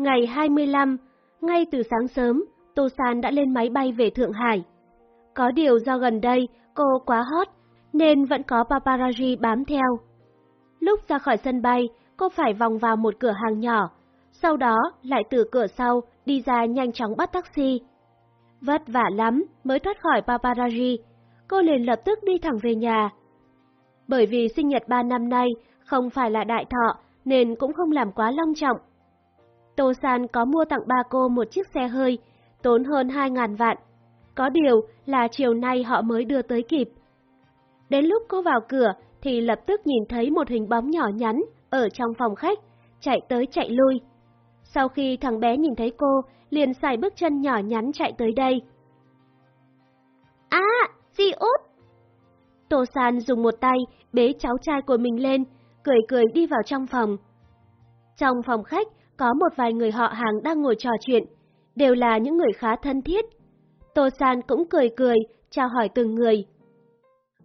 Ngày 25, ngay từ sáng sớm, Tô San đã lên máy bay về Thượng Hải. Có điều do gần đây cô quá hot nên vẫn có paparazzi bám theo. Lúc ra khỏi sân bay, cô phải vòng vào một cửa hàng nhỏ, sau đó lại từ cửa sau đi ra nhanh chóng bắt taxi. Vất vả lắm mới thoát khỏi paparazzi, cô liền lập tức đi thẳng về nhà. Bởi vì sinh nhật 3 năm nay không phải là đại thọ nên cũng không làm quá long trọng. Tô San có mua tặng ba cô một chiếc xe hơi, tốn hơn 2.000 vạn. Có điều là chiều nay họ mới đưa tới kịp. Đến lúc cô vào cửa thì lập tức nhìn thấy một hình bóng nhỏ nhắn ở trong phòng khách, chạy tới chạy lui. Sau khi thằng bé nhìn thấy cô, liền xài bước chân nhỏ nhắn chạy tới đây. À, dì út! Tô San dùng một tay bế cháu trai của mình lên, cười cười đi vào trong phòng. Trong phòng khách có một vài người họ hàng đang ngồi trò chuyện, đều là những người khá thân thiết. Tô San cũng cười cười, chào hỏi từng người.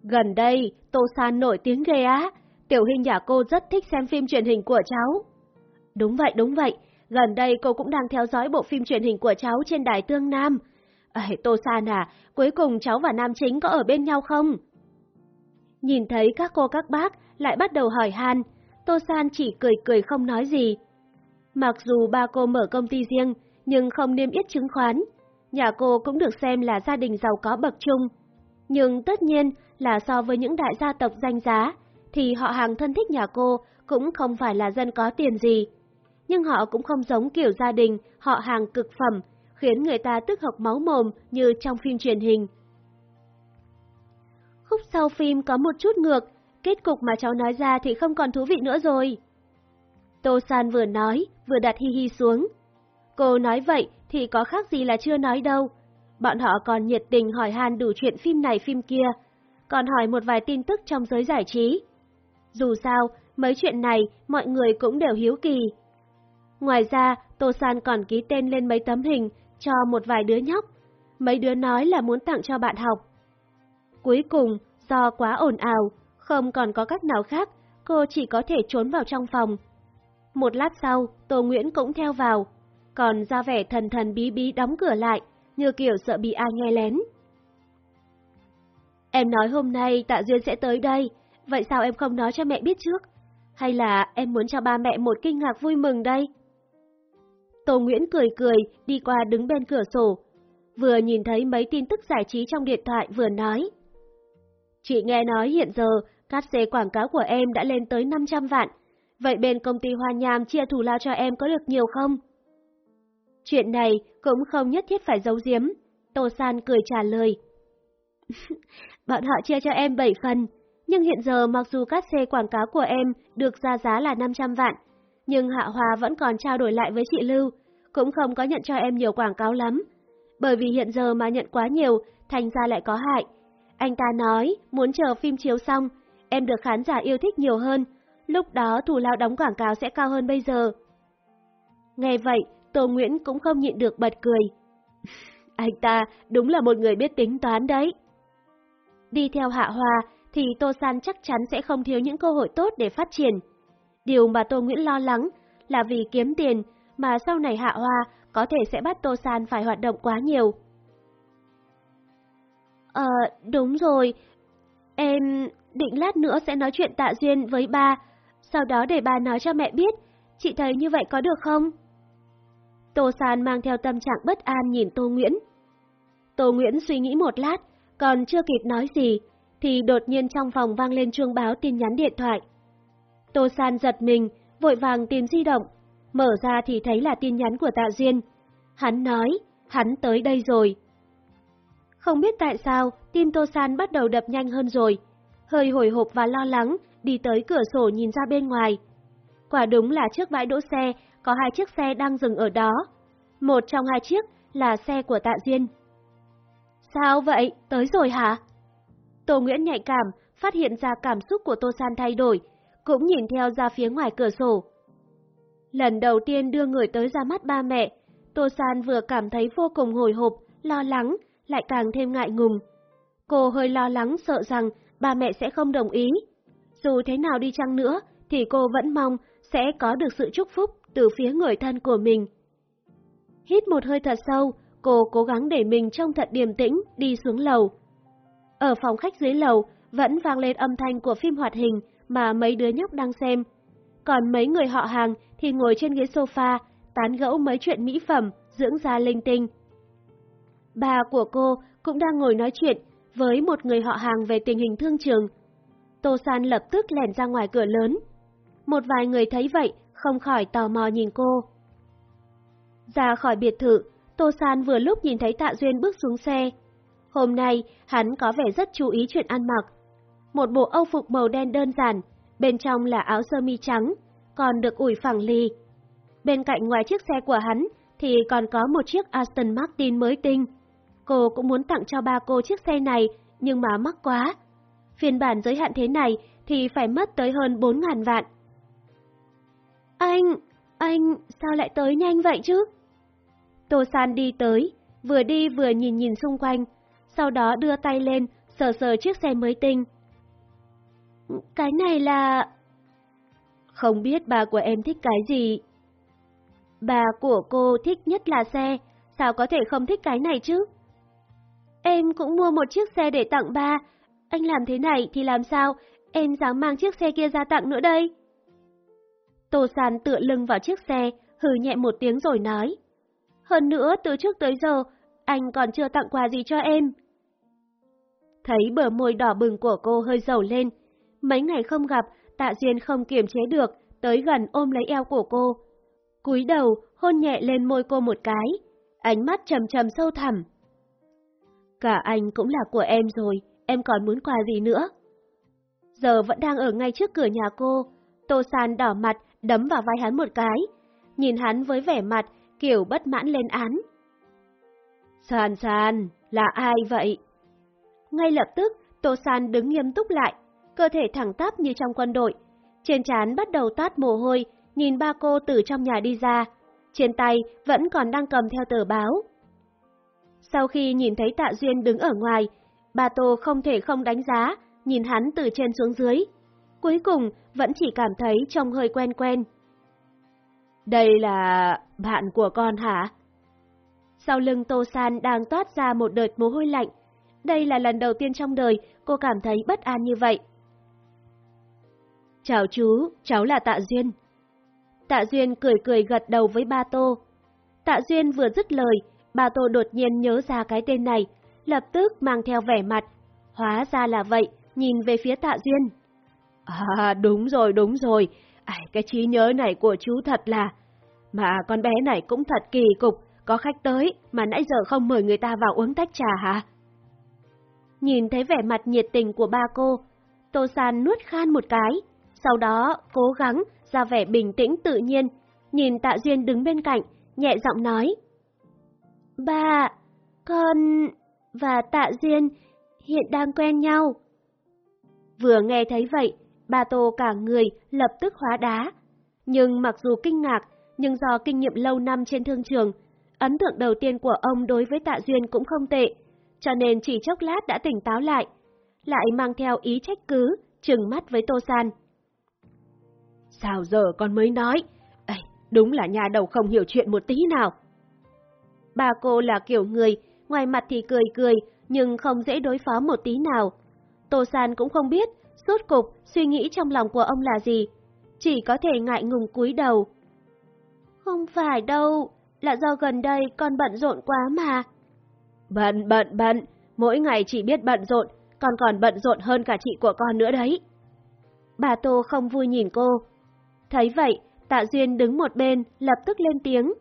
Gần đây, Tô San nổi tiếng ghê á, Tiểu Hình nhà cô rất thích xem phim truyền hình của cháu. Đúng vậy, đúng vậy, gần đây cô cũng đang theo dõi bộ phim truyền hình của cháu trên đài Tương Nam. À, Tô San à, cuối cùng cháu và Nam Chính có ở bên nhau không? Nhìn thấy các cô các bác lại bắt đầu hỏi han, Tô San chỉ cười cười không nói gì. Mặc dù ba cô mở công ty riêng, nhưng không niêm yết chứng khoán. Nhà cô cũng được xem là gia đình giàu có bậc trung. Nhưng tất nhiên là so với những đại gia tộc danh giá, thì họ hàng thân thích nhà cô cũng không phải là dân có tiền gì. Nhưng họ cũng không giống kiểu gia đình, họ hàng cực phẩm, khiến người ta tức học máu mồm như trong phim truyền hình. Khúc sau phim có một chút ngược, kết cục mà cháu nói ra thì không còn thú vị nữa rồi. Tô San vừa nói, vừa đặt hi hi xuống. Cô nói vậy thì có khác gì là chưa nói đâu. Bọn họ còn nhiệt tình hỏi han đủ chuyện phim này phim kia, còn hỏi một vài tin tức trong giới giải trí. Dù sao, mấy chuyện này mọi người cũng đều hiếu kỳ. Ngoài ra, Tô San còn ký tên lên mấy tấm hình cho một vài đứa nhóc. Mấy đứa nói là muốn tặng cho bạn học. Cuối cùng, do quá ồn ào, không còn có cách nào khác, cô chỉ có thể trốn vào trong phòng. Một lát sau, Tô Nguyễn cũng theo vào, còn ra vẻ thần thần bí bí đóng cửa lại, như kiểu sợ bị ai nghe lén. Em nói hôm nay Tạ Duyên sẽ tới đây, vậy sao em không nói cho mẹ biết trước? Hay là em muốn cho ba mẹ một kinh ngạc vui mừng đây? Tô Nguyễn cười cười, đi qua đứng bên cửa sổ. Vừa nhìn thấy mấy tin tức giải trí trong điện thoại vừa nói. Chị nghe nói hiện giờ, cát xê quảng cáo của em đã lên tới 500 vạn. Vậy bên công ty Hoa Nham chia thù lao cho em có được nhiều không? Chuyện này cũng không nhất thiết phải giấu giếm. Tô San cười trả lời. Bọn họ chia cho em 7 phần, nhưng hiện giờ mặc dù các xe quảng cáo của em được ra giá là 500 vạn, nhưng Hạ Hòa vẫn còn trao đổi lại với chị Lưu, cũng không có nhận cho em nhiều quảng cáo lắm. Bởi vì hiện giờ mà nhận quá nhiều, thành ra lại có hại. Anh ta nói muốn chờ phim chiếu xong, em được khán giả yêu thích nhiều hơn, lúc đó thù lao đóng quảng cáo sẽ cao hơn bây giờ. Nghe vậy, Tô Nguyễn cũng không nhịn được bật cười. anh ta đúng là một người biết tính toán đấy. Đi theo Hạ hoa thì Tô San chắc chắn sẽ không thiếu những cơ hội tốt để phát triển. Điều mà Tô Nguyễn lo lắng là vì kiếm tiền mà sau này Hạ Hoa có thể sẽ bắt Tô San phải hoạt động quá nhiều. Ờ, đúng rồi. Em định lát nữa sẽ nói chuyện tạ duyên với ba, sau đó để bà nói cho mẹ biết. Chị thấy như vậy có được không? Tô San mang theo tâm trạng bất an nhìn Tô Nguyễn. Tô Nguyễn suy nghĩ một lát, còn chưa kịp nói gì, thì đột nhiên trong phòng vang lên chuông báo tin nhắn điện thoại. Tô San giật mình, vội vàng tìm di động, mở ra thì thấy là tin nhắn của Tạ Duyên. Hắn nói, hắn tới đây rồi. Không biết tại sao, tim Tô San bắt đầu đập nhanh hơn rồi. Hơi hồi hộp và lo lắng, đi tới cửa sổ nhìn ra bên ngoài. Quả đúng là trước bãi đỗ xe, có hai chiếc xe đang dừng ở đó. Một trong hai chiếc là xe của Tạ Duyên. Sao vậy? Tới rồi hả? Tô Nguyễn nhạy cảm, phát hiện ra cảm xúc của Tô San thay đổi, cũng nhìn theo ra phía ngoài cửa sổ. Lần đầu tiên đưa người tới ra mắt ba mẹ, Tô San vừa cảm thấy vô cùng hồi hộp, lo lắng, lại càng thêm ngại ngùng. Cô hơi lo lắng sợ rằng ba mẹ sẽ không đồng ý. Dù thế nào đi chăng nữa, thì cô vẫn mong sẽ có được sự chúc phúc từ phía người thân của mình. Hít một hơi thật sâu, cô cố gắng để mình trông thật điềm tĩnh, đi xuống lầu. Ở phòng khách dưới lầu, vẫn vang lên âm thanh của phim hoạt hình mà mấy đứa nhóc đang xem. Còn mấy người họ hàng thì ngồi trên ghế sofa, tán gẫu mấy chuyện mỹ phẩm, dưỡng da linh tinh. Bà của cô cũng đang ngồi nói chuyện với một người họ hàng về tình hình thương trường. Tô San lập tức lèn ra ngoài cửa lớn. Một vài người thấy vậy, không khỏi tò mò nhìn cô. Ra khỏi biệt thự, Tô San vừa lúc nhìn thấy Tạ Duyên bước xuống xe. Hôm nay, hắn có vẻ rất chú ý chuyện ăn mặc. Một bộ âu phục màu đen đơn giản, bên trong là áo sơ mi trắng, còn được ủi phẳng lì. Bên cạnh ngoài chiếc xe của hắn thì còn có một chiếc Aston Martin mới tinh. Cô cũng muốn tặng cho ba cô chiếc xe này, nhưng mà mắc quá. Phiên bản giới hạn thế này thì phải mất tới hơn 4.000 vạn. Anh, anh sao lại tới nhanh vậy chứ? Tô San đi tới, vừa đi vừa nhìn nhìn xung quanh, sau đó đưa tay lên, sờ sờ chiếc xe mới tinh. Cái này là... Không biết bà của em thích cái gì. Bà của cô thích nhất là xe, sao có thể không thích cái này chứ? Em cũng mua một chiếc xe để tặng ba, anh làm thế này thì làm sao em dám mang chiếc xe kia ra tặng nữa đây? Tô sàn tựa lưng vào chiếc xe, hừ nhẹ một tiếng rồi nói. Hơn nữa, từ trước tới giờ, anh còn chưa tặng quà gì cho em. Thấy bờ môi đỏ bừng của cô hơi dầu lên. Mấy ngày không gặp, tạ duyên không kiềm chế được, tới gần ôm lấy eo của cô. cúi đầu, hôn nhẹ lên môi cô một cái, ánh mắt trầm trầm sâu thẳm. Cả anh cũng là của em rồi, em còn muốn quà gì nữa? Giờ vẫn đang ở ngay trước cửa nhà cô, Tô San đỏ mặt, đấm vào vai hắn một cái, nhìn hắn với vẻ mặt kiểu bất mãn lên án. San San, là ai vậy? Ngay lập tức, Tô San đứng nghiêm túc lại, cơ thể thẳng tắp như trong quân đội. Trên trán bắt đầu tát mồ hôi, nhìn ba cô từ trong nhà đi ra. Trên tay vẫn còn đang cầm theo tờ báo. Sau khi nhìn thấy Tạ Duyên đứng ở ngoài, bà Tô không thể không đánh giá, nhìn hắn từ trên xuống dưới. Cuối cùng vẫn chỉ cảm thấy trông hơi quen quen. Đây là bạn của con hả? Sau lưng Tô San đang toát ra một đợt mồ hôi lạnh. Đây là lần đầu tiên trong đời cô cảm thấy bất an như vậy. Chào chú, cháu là Tạ Duyên. Tạ Duyên cười cười gật đầu với ba Tô. Tạ Duyên vừa dứt lời, ba Tô đột nhiên nhớ ra cái tên này, lập tức mang theo vẻ mặt. Hóa ra là vậy, nhìn về phía Tạ Duyên. À, đúng rồi, đúng rồi, cái trí nhớ này của chú thật là... Mà con bé này cũng thật kỳ cục, có khách tới mà nãy giờ không mời người ta vào uống tách trà hả? Nhìn thấy vẻ mặt nhiệt tình của ba cô, Tô San nuốt khan một cái, sau đó cố gắng ra vẻ bình tĩnh tự nhiên, nhìn Tạ Duyên đứng bên cạnh, nhẹ giọng nói. Ba, con và Tạ Duyên hiện đang quen nhau. Vừa nghe thấy vậy, Ba Tô cả người lập tức hóa đá. Nhưng mặc dù kinh ngạc, nhưng do kinh nghiệm lâu năm trên thương trường, ấn tượng đầu tiên của ông đối với Tạ Duyên cũng không tệ, cho nên chỉ chốc lát đã tỉnh táo lại, lại mang theo ý trách cứ, trừng mắt với Tô San. Sao giờ con mới nói? Ê, đúng là nhà đầu không hiểu chuyện một tí nào. Bà cô là kiểu người, ngoài mặt thì cười cười, nhưng không dễ đối phó một tí nào. Tô San cũng không biết Rốt cục, suy nghĩ trong lòng của ông là gì? Chỉ có thể ngại ngùng cúi đầu. Không phải đâu, là do gần đây con bận rộn quá mà. Bận, bận, bận, mỗi ngày chỉ biết bận rộn, con còn bận rộn hơn cả chị của con nữa đấy. Bà Tô không vui nhìn cô. Thấy vậy, Tạ Duyên đứng một bên, lập tức lên tiếng.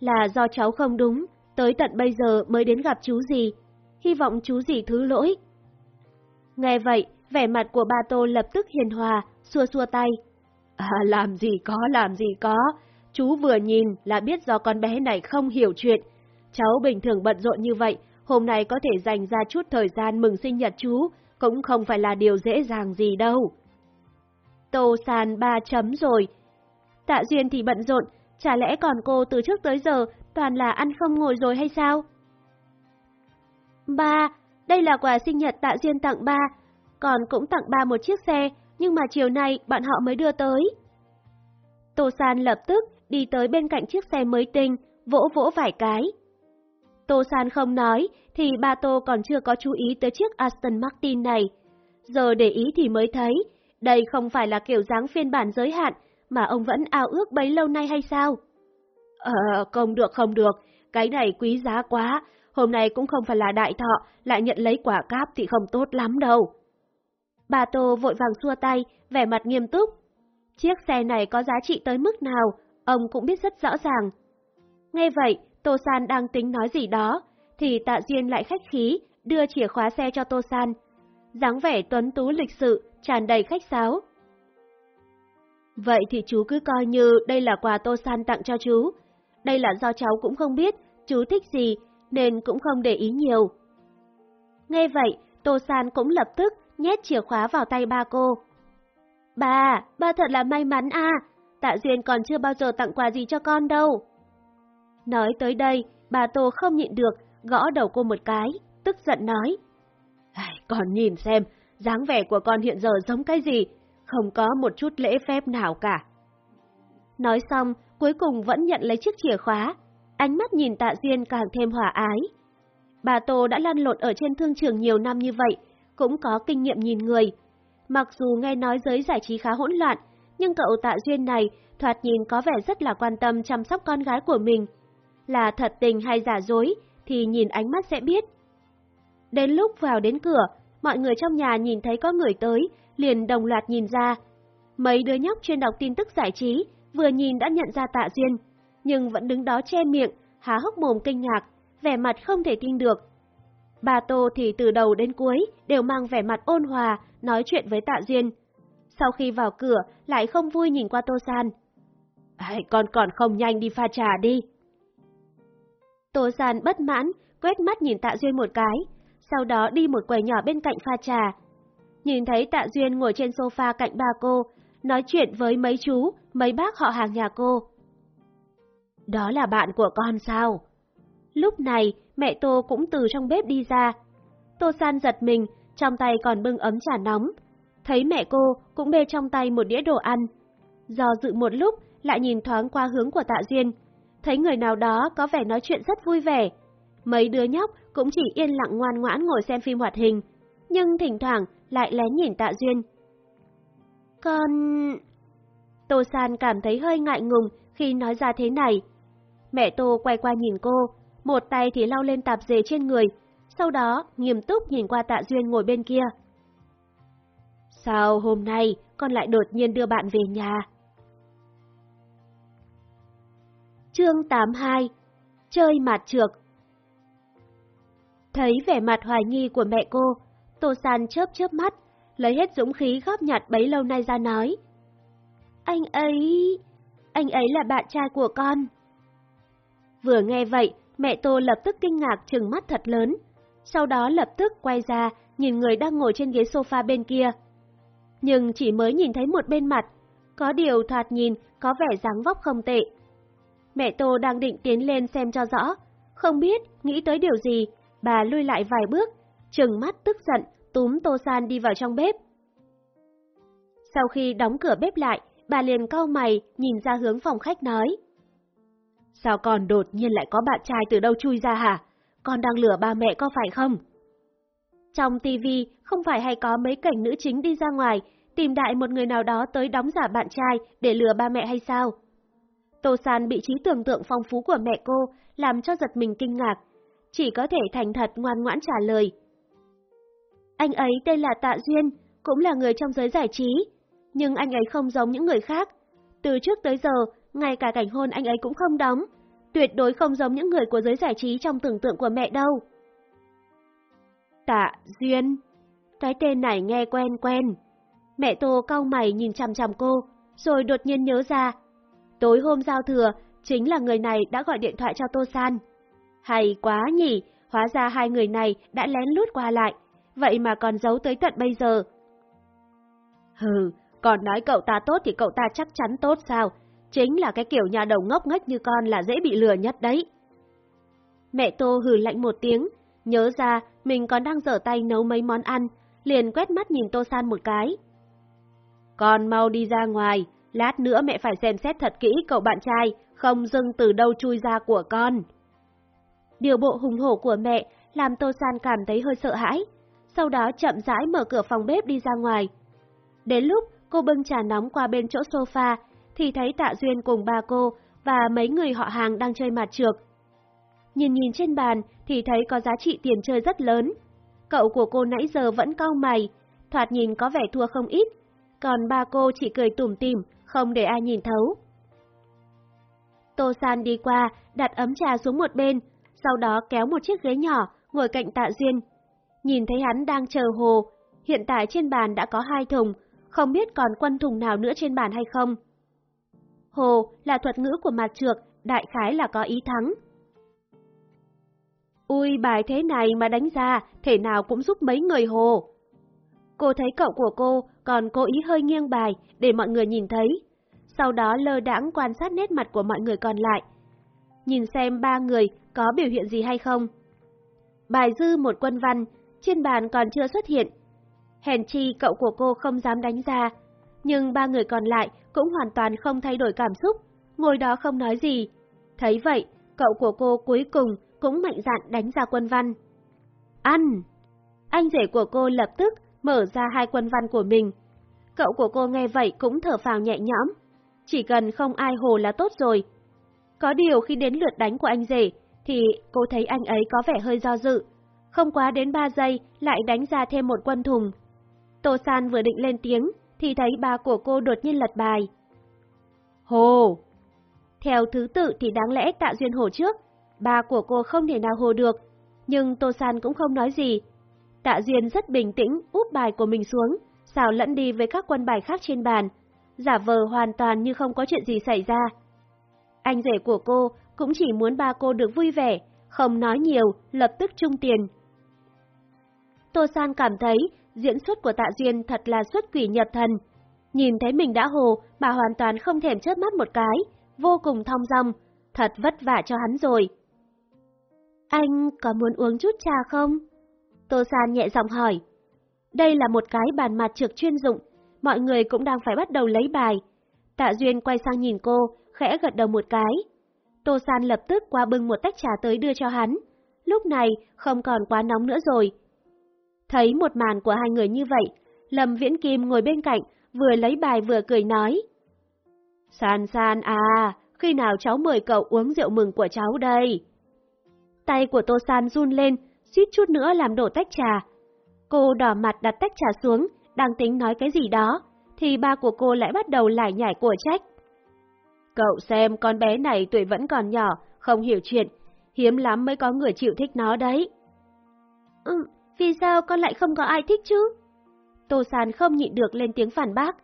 Là do cháu không đúng, tới tận bây giờ mới đến gặp chú gì. Hy vọng chú gì thứ lỗi. Nghe vậy, vẻ mặt của ba Tô lập tức hiền hòa, xua xua tay. À, làm gì có, làm gì có, chú vừa nhìn là biết do con bé này không hiểu chuyện. Cháu bình thường bận rộn như vậy, hôm nay có thể dành ra chút thời gian mừng sinh nhật chú, cũng không phải là điều dễ dàng gì đâu. Tô sàn ba chấm rồi. Tạ Duyên thì bận rộn, chả lẽ còn cô từ trước tới giờ toàn là ăn không ngồi rồi hay sao? Ba, đây là quà sinh nhật Tạ Duyên tặng ba, còn cũng tặng ba một chiếc xe, nhưng mà chiều nay bạn họ mới đưa tới. Tô San lập tức đi tới bên cạnh chiếc xe mới tinh, vỗ vỗ vài cái. Tô San không nói, thì ba Tô còn chưa có chú ý tới chiếc Aston Martin này. Giờ để ý thì mới thấy, đây không phải là kiểu dáng phiên bản giới hạn mà ông vẫn ao ước bấy lâu nay hay sao? Ờ, không được không được, cái này quý giá quá, hôm nay cũng không phải là đại thọ, lại nhận lấy quả cáp thì không tốt lắm đâu. Bà Tô vội vàng xua tay, vẻ mặt nghiêm túc. Chiếc xe này có giá trị tới mức nào, ông cũng biết rất rõ ràng. Nghe vậy, Tô San đang tính nói gì đó, thì Tạ Duyên lại khách khí, đưa chìa khóa xe cho Tô San. dáng vẻ tuấn tú lịch sự, tràn đầy khách sáo. Vậy thì chú cứ coi như đây là quà Tô San tặng cho chú. Đây là do cháu cũng không biết chú thích gì, nên cũng không để ý nhiều. Nghe vậy, Tô San cũng lập tức nhét chìa khóa vào tay ba cô. Bà, ba thật là may mắn à, Tạ Duyên còn chưa bao giờ tặng quà gì cho con đâu. Nói tới đây, bà Tô không nhịn được, gõ đầu cô một cái, tức giận nói. Con nhìn xem, dáng vẻ của con hiện giờ giống cái gì, không có một chút lễ phép nào cả. Nói xong, cuối cùng vẫn nhận lấy chiếc chìa khóa, ánh mắt nhìn tạ Duyên càng thêm hòa ái. Bà Tô đã lăn lộn ở trên thương trường nhiều năm như vậy, cũng có kinh nghiệm nhìn người. Mặc dù nghe nói giới giải trí khá hỗn loạn, nhưng cậu tạ Duyên này thoạt nhìn có vẻ rất là quan tâm chăm sóc con gái của mình. Là thật tình hay giả dối thì nhìn ánh mắt sẽ biết. Đến lúc vào đến cửa, mọi người trong nhà nhìn thấy có người tới, liền đồng loạt nhìn ra. Mấy đứa nhóc chuyên đọc tin tức giải trí, vừa nhìn đã nhận ra tạ Duyên, nhưng vẫn đứng đó che miệng, há hốc mồm kinh ngạc, vẻ mặt không thể tin được. Bà Tô thì từ đầu đến cuối đều mang vẻ mặt ôn hòa, nói chuyện với tạ Duyên. Sau khi vào cửa, lại không vui nhìn qua Tô San. À, con còn không nhanh đi pha trà đi. Tô San bất mãn, quét mắt nhìn tạ Duyên một cái, sau đó đi một quầy nhỏ bên cạnh pha trà. Nhìn thấy tạ Duyên ngồi trên sofa cạnh ba cô, nói chuyện với mấy chú, mấy bác họ hàng nhà cô. Đó là bạn của con sao? Lúc này, mẹ Tô cũng từ trong bếp đi ra. Tô San giật mình, trong tay còn bưng ấm trà nóng. Thấy mẹ cô cũng bê trong tay một đĩa đồ ăn. Do dự một lúc, lại nhìn thoáng qua hướng của Tạ Duyên. Thấy người nào đó có vẻ nói chuyện rất vui vẻ. Mấy đứa nhóc cũng chỉ yên lặng ngoan ngoãn ngồi xem phim hoạt hình, nhưng thỉnh thoảng lại lén nhìn Tạ Duyên. Con... Tô San cảm thấy hơi ngại ngùng khi nói ra thế này. Mẹ Tô quay qua nhìn cô, một tay thì lau lên tạp dề trên người, sau đó nghiêm túc nhìn qua Tạ Duyên ngồi bên kia. Sao hôm nay con lại đột nhiên đưa bạn về nhà? Chương 82 Chơi mặt trược Thấy vẻ mặt hoài nghi của mẹ cô, Tô San chớp chớp mắt, lấy hết dũng khí góp nhặt bấy lâu nay ra nói. Anh ấy... anh ấy là bạn trai của con. Vừa nghe vậy, mẹ Tô lập tức kinh ngạc trừng mắt thật lớn, sau đó lập tức quay ra nhìn người đang ngồi trên ghế sofa bên kia. Nhưng chỉ mới nhìn thấy một bên mặt, có điều thoạt nhìn có vẻ dáng vóc không tệ. Mẹ Tô đang định tiến lên xem cho rõ, không biết nghĩ tới điều gì, bà lui lại vài bước, trừng mắt tức giận, túm Tô San đi vào trong bếp. Sau khi đóng cửa bếp lại, bà liền cau mày nhìn ra hướng phòng khách nói. Sao con đột nhiên lại có bạn trai từ đâu chui ra hả? Con đang lừa ba mẹ có phải không? Trong tivi không phải hay có mấy cảnh nữ chính đi ra ngoài, tìm đại một người nào đó tới đóng giả bạn trai để lừa ba mẹ hay sao? Tô San bị trí tưởng tượng phong phú của mẹ cô làm cho giật mình kinh ngạc, chỉ có thể thành thật ngoan ngoãn trả lời. Anh ấy tên là Tạ Duyên, cũng là người trong giới giải trí, nhưng anh ấy không giống những người khác. Từ trước tới giờ, ngay cả cảnh hôn anh ấy cũng không đóng, tuyệt đối không giống những người của giới giải trí trong tưởng tượng của mẹ đâu. Tạ Duyên, cái tên này nghe quen quen. Mẹ Tô cau mày nhìn chằm chằm cô, rồi đột nhiên nhớ ra. Tối hôm giao thừa, chính là người này đã gọi điện thoại cho Tô San. Hay quá nhỉ, hóa ra hai người này đã lén lút qua lại, vậy mà còn giấu tới tận bây giờ. Hừ, còn nói cậu ta tốt thì cậu ta chắc chắn tốt sao? Chính là cái kiểu nhà đầu ngốc nghếch như con là dễ bị lừa nhất đấy. Mẹ Tô hừ lạnh một tiếng, nhớ ra mình còn đang dở tay nấu mấy món ăn, liền quét mắt nhìn Tô San một cái. Con mau đi ra ngoài, Lát nữa mẹ phải xem xét thật kỹ cậu bạn trai, không dưng từ đâu chui ra của con. Điều bộ hùng hổ của mẹ làm Tô San cảm thấy hơi sợ hãi, sau đó chậm rãi mở cửa phòng bếp đi ra ngoài. Đến lúc cô bưng trà nóng qua bên chỗ sofa, thì thấy Tạ Duyên cùng ba cô và mấy người họ hàng đang chơi mặt trược. Nhìn nhìn trên bàn thì thấy có giá trị tiền chơi rất lớn. Cậu của cô nãy giờ vẫn cau mày, thoạt nhìn có vẻ thua không ít, còn ba cô chỉ cười tủm tỉm, không để ai nhìn thấu. Tô San đi qua, đặt ấm trà xuống một bên, sau đó kéo một chiếc ghế nhỏ, ngồi cạnh Tạ Duyên. Nhìn thấy hắn đang chờ hồ, hiện tại trên bàn đã có hai thùng, không biết còn quân thùng nào nữa trên bàn hay không. Hồ là thuật ngữ của mặt trược, đại khái là có ý thắng. Ui bài thế này mà đánh ra, thể nào cũng giúp mấy người hồ. Cô thấy cậu của cô còn cố ý hơi nghiêng bài để mọi người nhìn thấy. Sau đó lơ đãng quan sát nét mặt của mọi người còn lại. Nhìn xem ba người có biểu hiện gì hay không. Bài dư một quân văn, trên bàn còn chưa xuất hiện. Hèn chi cậu của cô không dám đánh ra, nhưng ba người còn lại cũng hoàn toàn không thay đổi cảm xúc, ngồi đó không nói gì. Thấy vậy, cậu của cô cuối cùng cũng mạnh dạn đánh ra quân văn. Ăn! Anh rể của cô lập tức mở ra hai quân văn của mình. Cậu của cô nghe vậy cũng thở phào nhẹ nhõm. Chỉ cần không ai hồ là tốt rồi. Có điều khi đến lượt đánh của anh rể, thì cô thấy anh ấy có vẻ hơi do dự. Không quá đến 3 giây lại đánh ra thêm một quân thùng. Tô San vừa định lên tiếng, thì thấy ba của cô đột nhiên lật bài. Hồ! Theo thứ tự thì đáng lẽ tạ duyên hồ trước, ba của cô không thể nào hồ được, nhưng Tô San cũng không nói gì. Tạ Duyên rất bình tĩnh úp bài của mình xuống, xào lẫn đi với các quân bài khác trên bàn, giả vờ hoàn toàn như không có chuyện gì xảy ra. Anh rể của cô cũng chỉ muốn ba cô được vui vẻ, không nói nhiều, lập tức trung tiền. Tô San cảm thấy diễn xuất của Tạ Duyên thật là xuất quỷ nhập thần. Nhìn thấy mình đã hồ, bà hoàn toàn không thèm chớp mắt một cái, vô cùng thong dong, thật vất vả cho hắn rồi. Anh có muốn uống chút trà không? Tô San nhẹ giọng hỏi. Đây là một cái bàn mặt trược chuyên dụng, mọi người cũng đang phải bắt đầu lấy bài. Tạ Duyên quay sang nhìn cô, khẽ gật đầu một cái. Tô San lập tức qua bưng một tách trà tới đưa cho hắn. Lúc này không còn quá nóng nữa rồi. Thấy một màn của hai người như vậy, Lâm Viễn Kim ngồi bên cạnh, vừa lấy bài vừa cười nói. San San à, khi nào cháu mời cậu uống rượu mừng của cháu đây? Tay của Tô San run lên, suýt chút nữa làm đổ tách trà. Cô đỏ mặt đặt tách trà xuống, đang tính nói cái gì đó, thì ba của cô lại bắt đầu lải nhải của trách. Cậu xem con bé này tuổi vẫn còn nhỏ, không hiểu chuyện, hiếm lắm mới có người chịu thích nó đấy. Ừ, vì sao con lại không có ai thích chứ? Tô Sàn không nhịn được lên tiếng phản bác.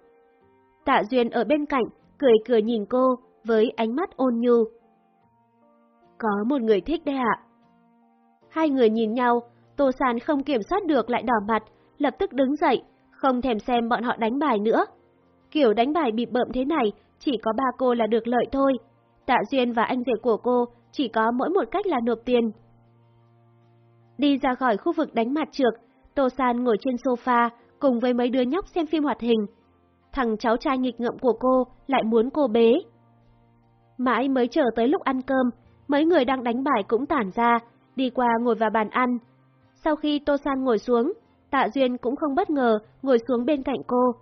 Tạ Duyên ở bên cạnh, cười cười nhìn cô, với ánh mắt ôn nhu. Có một người thích đấy ạ. Hai người nhìn nhau, Tô Sàn không kiểm soát được lại đỏ mặt, lập tức đứng dậy, không thèm xem bọn họ đánh bài nữa. Kiểu đánh bài bị bợm thế này, chỉ có ba cô là được lợi thôi. Tạ Duyên và anh rể của cô chỉ có mỗi một cách là nộp tiền. Đi ra khỏi khu vực đánh mặt trược, Tô San ngồi trên sofa cùng với mấy đứa nhóc xem phim hoạt hình. Thằng cháu trai nghịch ngợm của cô lại muốn cô bế. Mãi mới chờ tới lúc ăn cơm, mấy người đang đánh bài cũng tản ra, đi qua ngồi vào bàn ăn. Sau khi Tô San ngồi xuống, Tạ Duyên cũng không bất ngờ ngồi xuống bên cạnh cô.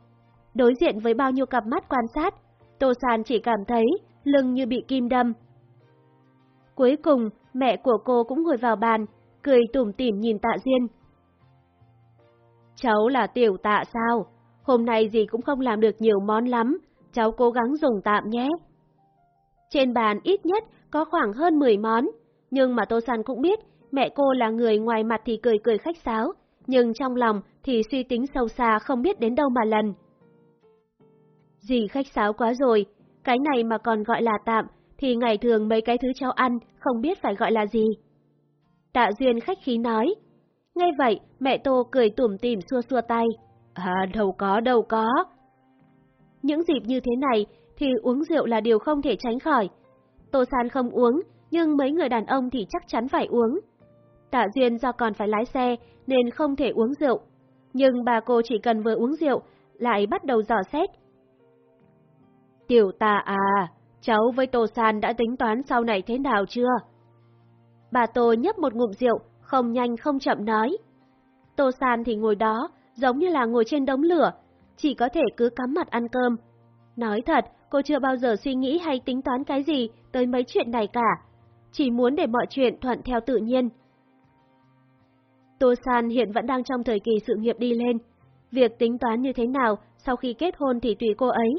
Đối diện với bao nhiêu cặp mắt quan sát, Tô San chỉ cảm thấy lưng như bị kim đâm. Cuối cùng, mẹ của cô cũng ngồi vào bàn, cười tủm tỉm nhìn Tạ Duyên. Cháu là tiểu tạ sao? Hôm nay gì cũng không làm được nhiều món lắm, cháu cố gắng dùng tạm nhé. Trên bàn ít nhất có khoảng hơn 10 món, nhưng mà Tô San cũng biết mẹ cô là người ngoài mặt thì cười cười khách sáo, nhưng trong lòng thì suy tính sâu xa không biết đến đâu mà lần. Gì khách sáo quá rồi, cái này mà còn gọi là tạm, thì ngày thường mấy cái thứ cháu ăn không biết phải gọi là gì. Tạ Duyên khách khí nói. Nghe vậy, mẹ Tô cười tủm tỉm xua xua tay. À, đâu có, đâu có. Những dịp như thế này thì uống rượu là điều không thể tránh khỏi. Tô San không uống, nhưng mấy người đàn ông thì chắc chắn phải uống. Tạ Duyên do còn phải lái xe nên không thể uống rượu, nhưng bà cô chỉ cần vừa uống rượu lại bắt đầu dò xét. Tiểu tà à, cháu với Tô San đã tính toán sau này thế nào chưa? Bà Tô nhấp một ngụm rượu, không nhanh không chậm nói. Tô San thì ngồi đó, giống như là ngồi trên đống lửa, chỉ có thể cứ cắm mặt ăn cơm. Nói thật, cô chưa bao giờ suy nghĩ hay tính toán cái gì tới mấy chuyện này cả, chỉ muốn để mọi chuyện thuận theo tự nhiên. Tô San hiện vẫn đang trong thời kỳ sự nghiệp đi lên. Việc tính toán như thế nào sau khi kết hôn thì tùy cô ấy.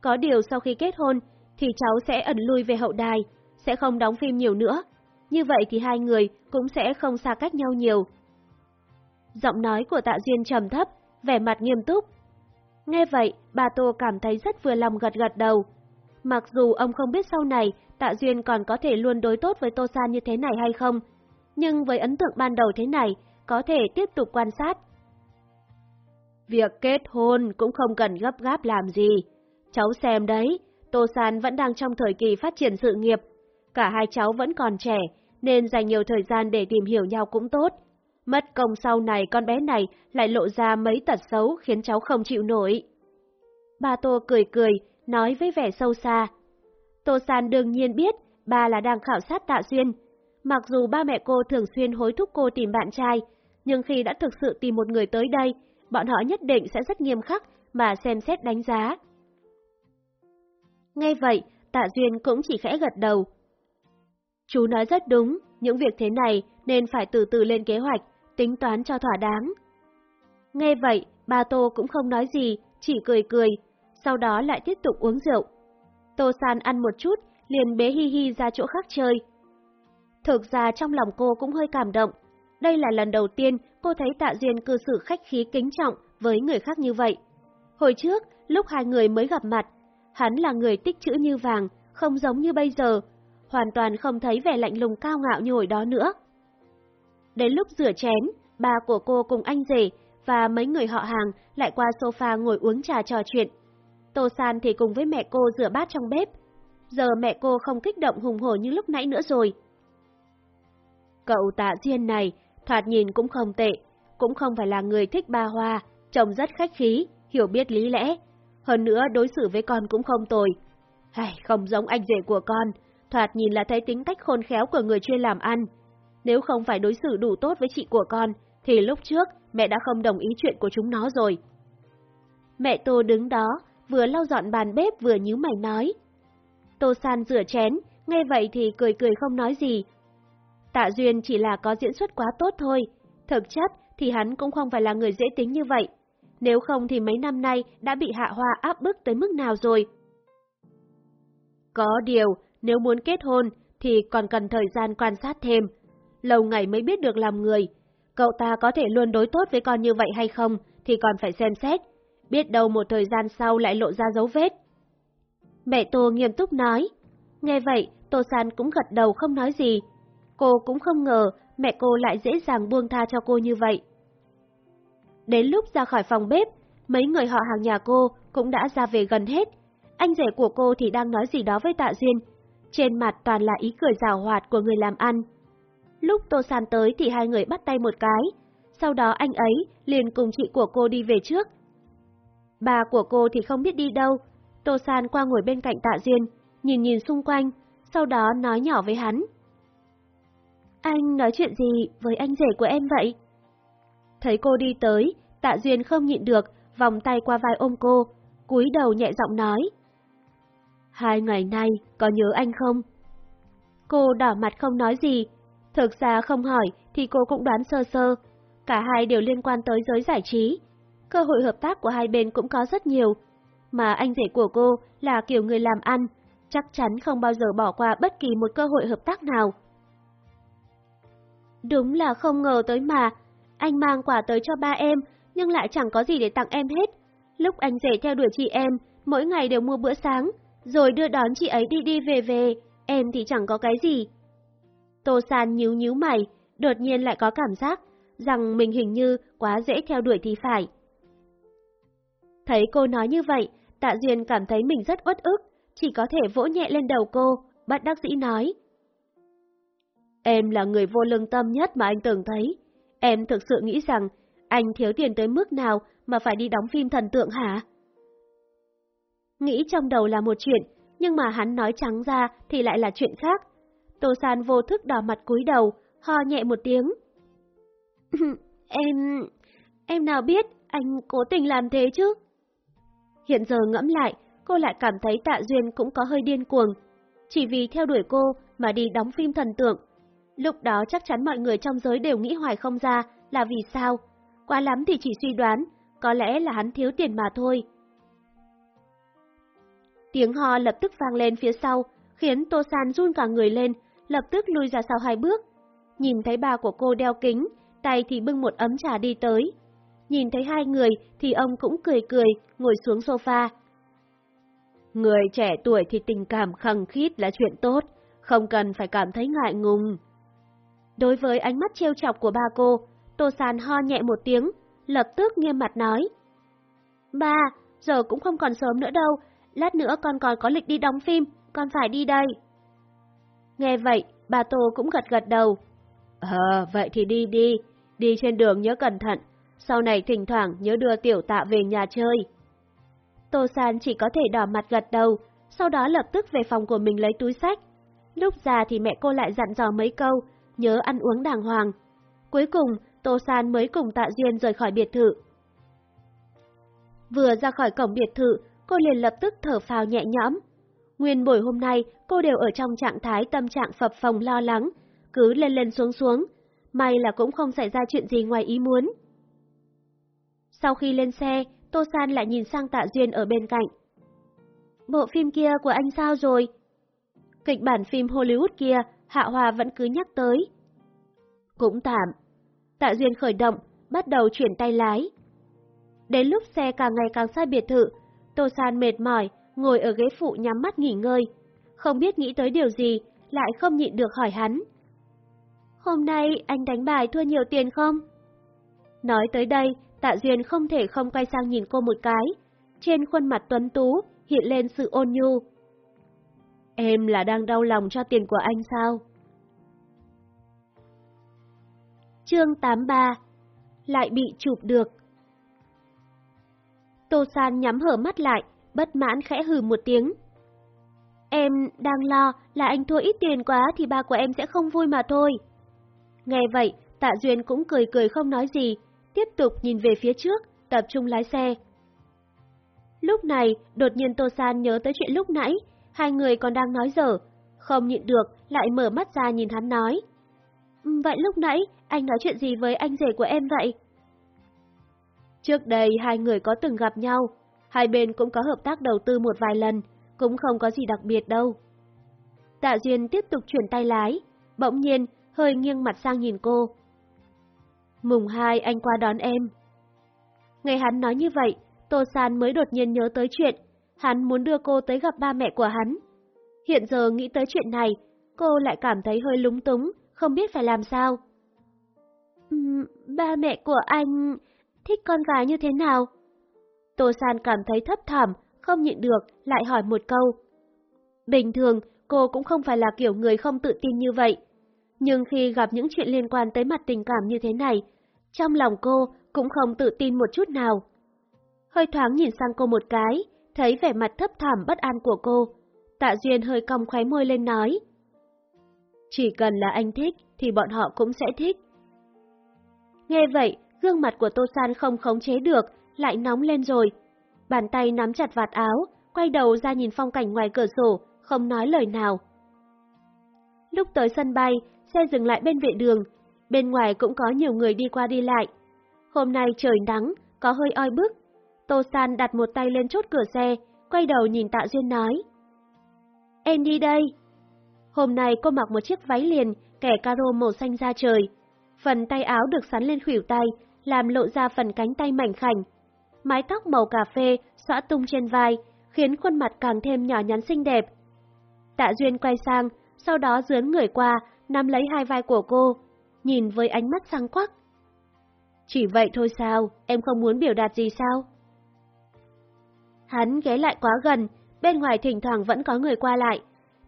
Có điều sau khi kết hôn thì cháu sẽ ẩn lui về hậu đài, sẽ không đóng phim nhiều nữa. Như vậy thì hai người cũng sẽ không xa cách nhau nhiều. Giọng nói của Tạ Duyên trầm thấp, vẻ mặt nghiêm túc. Nghe vậy, bà Tô cảm thấy rất vừa lòng gật gật đầu. Mặc dù ông không biết sau này Tạ Duyên còn có thể luôn đối tốt với Tô San như thế này hay không, nhưng với ấn tượng ban đầu thế này, có thể tiếp tục quan sát. Việc kết hôn cũng không cần gấp gáp làm gì. Cháu xem đấy, Tô San vẫn đang trong thời kỳ phát triển sự nghiệp. Cả hai cháu vẫn còn trẻ, nên dành nhiều thời gian để tìm hiểu nhau cũng tốt. Mất công sau này con bé này lại lộ ra mấy tật xấu khiến cháu không chịu nổi. Ba Tô cười cười, nói với vẻ sâu xa. Tô San đương nhiên biết ba là đang khảo sát Tạ Duyên. Mặc dù ba mẹ cô thường xuyên hối thúc cô tìm bạn trai, nhưng khi đã thực sự tìm một người tới đây, bọn họ nhất định sẽ rất nghiêm khắc mà xem xét đánh giá. Ngay vậy, Tạ Duyên cũng chỉ khẽ gật đầu. Chú nói rất đúng, những việc thế này nên phải từ từ lên kế hoạch, tính toán cho thỏa đáng. Nghe vậy, bà Tô cũng không nói gì, chỉ cười cười, sau đó lại tiếp tục uống rượu. Tô San ăn một chút, liền bế Hi Hi ra chỗ khác chơi. Thực ra trong lòng cô cũng hơi cảm động. Đây là lần đầu tiên cô thấy Tạ Duyên cư xử khách khí kính trọng với người khác như vậy. Hồi trước, lúc hai người mới gặp mặt, hắn là người tích chữ như vàng, không giống như bây giờ, hoàn toàn không thấy vẻ lạnh lùng cao ngạo như hồi đó nữa. Đến lúc rửa chén, bà của cô cùng anh rể và mấy người họ hàng lại qua sofa ngồi uống trà trò chuyện. Tô San thì cùng với mẹ cô rửa bát trong bếp. Giờ mẹ cô không kích động hùng hổ như lúc nãy nữa rồi. Cậu tạ duyên này, thoạt nhìn cũng không tệ, cũng không phải là người thích ba hoa, trông rất khách khí, hiểu biết lý lẽ. Hơn nữa đối xử với con cũng không tồi. Hay, không giống anh rể của con, thoạt nhìn là thấy tính cách khôn khéo của người chuyên làm ăn. Nếu không phải đối xử đủ tốt với chị của con, thì lúc trước mẹ đã không đồng ý chuyện của chúng nó rồi. Mẹ Tô đứng đó, vừa lau dọn bàn bếp vừa nhíu mày nói. Tô San rửa chén, nghe vậy thì cười cười không nói gì. Tạ Duyên chỉ là có diễn xuất quá tốt thôi, thực chất thì hắn cũng không phải là người dễ tính như vậy. Nếu không thì mấy năm nay đã bị hạ hoa áp bức tới mức nào rồi. Có điều, nếu muốn kết hôn thì còn cần thời gian quan sát thêm. Lâu ngày mới biết được làm người. Cậu ta có thể luôn đối tốt với con như vậy hay không thì còn phải xem xét biết đâu một thời gian sau lại lộ ra dấu vết. Mẹ Tô nghiêm túc nói. Nghe vậy, Tô San cũng gật đầu không nói gì. Cô cũng không ngờ mẹ cô lại dễ dàng buông tha cho cô như vậy. Đến lúc ra khỏi phòng bếp, mấy người họ hàng nhà cô cũng đã ra về gần hết. Anh rể của cô thì đang nói gì đó với Tạ Duyên. Trên mặt toàn là ý cười rào hoạt của người làm ăn. Lúc Tô San tới thì hai người bắt tay một cái. Sau đó anh ấy liền cùng chị của cô đi về trước, Bà của cô thì không biết đi đâu. Tô San qua ngồi bên cạnh Tạ Duyên, nhìn nhìn xung quanh, sau đó nói nhỏ với hắn. Anh nói chuyện gì với anh rể của em vậy? Thấy cô đi tới, Tạ Duyên không nhịn được, vòng tay qua vai ôm cô, cúi đầu nhẹ giọng nói. Hai ngày nay, có nhớ anh không? Cô đỏ mặt không nói gì, thực ra không hỏi thì cô cũng đoán sơ sơ, cả hai đều liên quan tới giới giải trí, cơ hội hợp tác của hai bên cũng có rất nhiều. Mà anh rể của cô là kiểu người làm ăn, chắc chắn không bao giờ bỏ qua bất kỳ một cơ hội hợp tác nào. Đúng là không ngờ tới mà, anh mang quà tới cho ba em, nhưng lại chẳng có gì để tặng em hết. Lúc anh rể theo đuổi chị em, mỗi ngày đều mua bữa sáng, rồi đưa đón chị ấy đi đi về về, em thì chẳng có cái gì. Tô San nhíu nhíu mày, đột nhiên lại có cảm giác rằng mình hình như quá dễ theo đuổi thì phải. Thấy cô nói như vậy, Tạ Duyên cảm thấy mình rất uất ức, chỉ có thể vỗ nhẹ lên đầu cô, bắt đắc dĩ nói. Em là người vô lương tâm nhất mà anh từng thấy. Em thực sự nghĩ rằng anh thiếu tiền tới mức nào mà phải đi đóng phim thần tượng hả? Nghĩ trong đầu là một chuyện, nhưng mà hắn nói trắng ra thì lại là chuyện khác. Tô San vô thức đỏ mặt cúi đầu, ho nhẹ một tiếng. em... em nào biết anh cố tình làm thế chứ? Hiện giờ ngẫm lại, cô lại cảm thấy Tạ Duyên cũng có hơi điên cuồng. Chỉ vì theo đuổi cô mà đi đóng phim thần tượng. Lúc đó chắc chắn mọi người trong giới đều nghĩ hoài không ra là vì sao. Quá lắm thì chỉ suy đoán, có lẽ là hắn thiếu tiền mà thôi. Tiếng ho lập tức vang lên phía sau, khiến Tô San run cả người lên, lập tức lui ra sau hai bước. Nhìn thấy bà của cô đeo kính, tay thì bưng một ấm trà đi tới. Nhìn thấy hai người thì ông cũng cười cười, ngồi xuống sofa. Người trẻ tuổi thì tình cảm khăng khít là chuyện tốt, không cần phải cảm thấy ngại ngùng. Đối với ánh mắt trêu chọc của ba cô, Tô San ho nhẹ một tiếng, lập tức nghiêm mặt nói. Ba, giờ cũng không còn sớm nữa đâu, lát nữa con còn có lịch đi đóng phim, con phải đi đây. Nghe vậy, bà Tô cũng gật gật đầu. Ờ, vậy thì đi đi, đi trên đường nhớ cẩn thận, sau này thỉnh thoảng nhớ đưa tiểu tạ về nhà chơi. Tô San chỉ có thể đỏ mặt gật đầu, sau đó lập tức về phòng của mình lấy túi sách. Lúc ra thì mẹ cô lại dặn dò mấy câu, nhớ ăn uống đàng hoàng. Cuối cùng, Tô San mới cùng Tạ Duyên rời khỏi biệt thự. Vừa ra khỏi cổng biệt thự, cô liền lập tức thở phào nhẹ nhõm. Nguyên buổi hôm nay, cô đều ở trong trạng thái tâm trạng phập phồng lo lắng, cứ lên lên xuống xuống. May là cũng không xảy ra chuyện gì ngoài ý muốn. Sau khi lên xe, Tô San lại nhìn sang Tạ Duyên ở bên cạnh. Bộ phim kia của anh sao rồi? Kịch bản phim Hollywood kia, Hạ Hòa vẫn cứ nhắc tới. Cũng tạm. Tạ Duyên khởi động, bắt đầu chuyển tay lái. Đến lúc xe càng ngày càng xa biệt thự, Tô San mệt mỏi, ngồi ở ghế phụ nhắm mắt nghỉ ngơi. Không biết nghĩ tới điều gì, lại không nhịn được hỏi hắn. Hôm nay anh đánh bài thua nhiều tiền không? Nói tới đây, Tạ Duyên không thể không quay sang nhìn cô một cái. Trên khuôn mặt tuấn tú hiện lên sự ôn nhu. Em là đang đau lòng cho tiền của anh sao? Chương 83 Lại bị chụp được Tô San nhắm hở mắt lại, bất mãn khẽ hừ một tiếng. Em đang lo là anh thua ít tiền quá thì ba của em sẽ không vui mà thôi. Nghe vậy, Tạ Duyên cũng cười cười không nói gì, tiếp tục nhìn về phía trước, tập trung lái xe. Lúc này, đột nhiên Tô San nhớ tới chuyện lúc nãy, hai người còn đang nói dở, không nhịn được, lại mở mắt ra nhìn hắn nói. Vậy lúc nãy, anh nói chuyện gì với anh rể của em vậy? Trước đây hai người có từng gặp nhau, hai bên cũng có hợp tác đầu tư một vài lần, cũng không có gì đặc biệt đâu. Tạ Duyên tiếp tục chuyển tay lái, bỗng nhiên hơi nghiêng mặt sang nhìn cô. Mùng hai anh qua đón em. Ngày hắn nói như vậy, Tô San mới đột nhiên nhớ tới chuyện, hắn muốn đưa cô tới gặp ba mẹ của hắn. Hiện giờ nghĩ tới chuyện này, cô lại cảm thấy hơi lúng túng, không biết phải làm sao. Ba mẹ của anh thích con gái như thế nào? Tô San cảm thấy thấp thỏm, không nhịn được, lại hỏi một câu. Bình thường, cô cũng không phải là kiểu người không tự tin như vậy. Nhưng khi gặp những chuyện liên quan tới mặt tình cảm như thế này, trong lòng cô cũng không tự tin một chút nào. Hơi thoáng nhìn sang cô một cái, thấy vẻ mặt thấp thỏm bất an của cô. Tạ Duyên hơi cong khóe môi lên nói. Chỉ cần là anh thích thì bọn họ cũng sẽ thích. Nghe vậy, gương mặt của Tô San không khống chế được, lại nóng lên rồi. Bàn tay nắm chặt vạt áo, quay đầu ra nhìn phong cảnh ngoài cửa sổ, không nói lời nào. Lúc tới sân bay, xe dừng lại bên vệ đường, bên ngoài cũng có nhiều người đi qua đi lại. Hôm nay trời nắng, có hơi oi bức. Tô San đặt một tay lên chốt cửa xe, quay đầu nhìn Tạ Duyên nói. Em đi đây. Hôm nay cô mặc một chiếc váy liền, kẻ caro màu xanh da trời. Phần tay áo được sắn lên khuỷu tay, làm lộ ra phần cánh tay mảnh khảnh. Mái tóc màu cà phê xõa tung trên vai, khiến khuôn mặt càng thêm nhỏ nhắn xinh đẹp. Tạ Duyên quay sang, sau đó dướn người qua, nắm lấy hai vai của cô, nhìn với ánh mắt sáng quắc. Chỉ vậy thôi sao, em không muốn biểu đạt gì sao? Hắn ghé lại quá gần, bên ngoài thỉnh thoảng vẫn có người qua lại.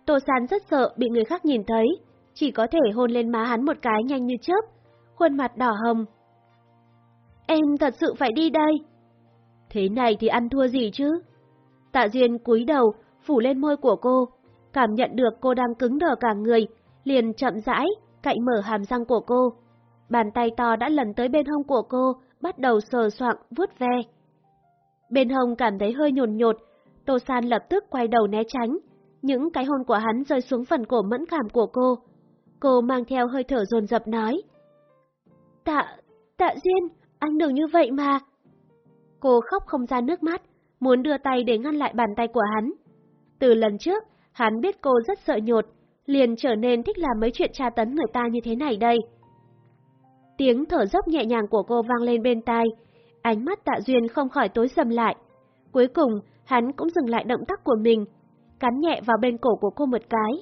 Tô San rất sợ bị người khác nhìn thấy, chỉ có thể hôn lên má hắn một cái nhanh như chớp, khuôn mặt đỏ hồng. Em thật sự phải đi đây. Thế này thì ăn thua gì chứ? Tạ Duyên cúi đầu, phủ lên môi của cô, cảm nhận được cô đang cứng đờ cả người, liền chậm rãi, cậy mở hàm răng của cô. Bàn tay to đã lần tới bên hông của cô, bắt đầu sờ soạng, vuốt ve. Bên hông cảm thấy hơi nhồn nhột, Tô San lập tức quay đầu né tránh. Những cái hôn của hắn rơi xuống phần cổ mẫn cảm của cô. Cô mang theo hơi thở dồn dập nói. Tạ, tạ Duyên, anh đừng như vậy mà. Cô khóc không ra nước mắt, muốn đưa tay để ngăn lại bàn tay của hắn. Từ lần trước, hắn biết cô rất sợ nhột, liền trở nên thích làm mấy chuyện tra tấn người ta như thế này đây. Tiếng thở dốc nhẹ nhàng của cô vang lên bên tai, ánh mắt tạ duyên không khỏi tối sầm lại. Cuối cùng, hắn cũng dừng lại động tác của mình, cắn nhẹ vào bên cổ của cô một cái.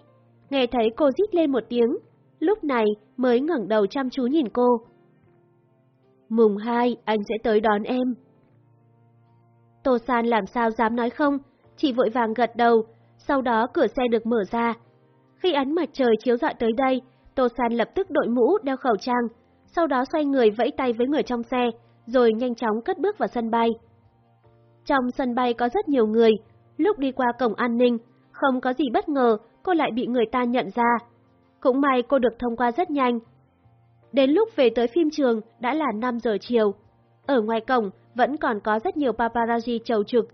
Nghe thấy cô rít lên một tiếng, lúc này mới ngẩng đầu chăm chú nhìn cô. Mùng 2, anh sẽ tới đón em. Tô San làm sao dám nói không, chỉ vội vàng gật đầu, sau đó cửa xe được mở ra. Khi ánh mặt trời chiếu rọi tới đây, Tô San lập tức đội mũ, đeo khẩu trang, sau đó xoay người vẫy tay với người trong xe, rồi nhanh chóng cất bước vào sân bay. Trong sân bay có rất nhiều người, lúc đi qua cổng an ninh, không có gì bất ngờ cô lại bị người ta nhận ra. Cũng may cô được thông qua rất nhanh. Đến lúc về tới phim trường đã là 5 giờ chiều. Ở ngoài cổng vẫn còn có rất nhiều paparazzi chầu trực.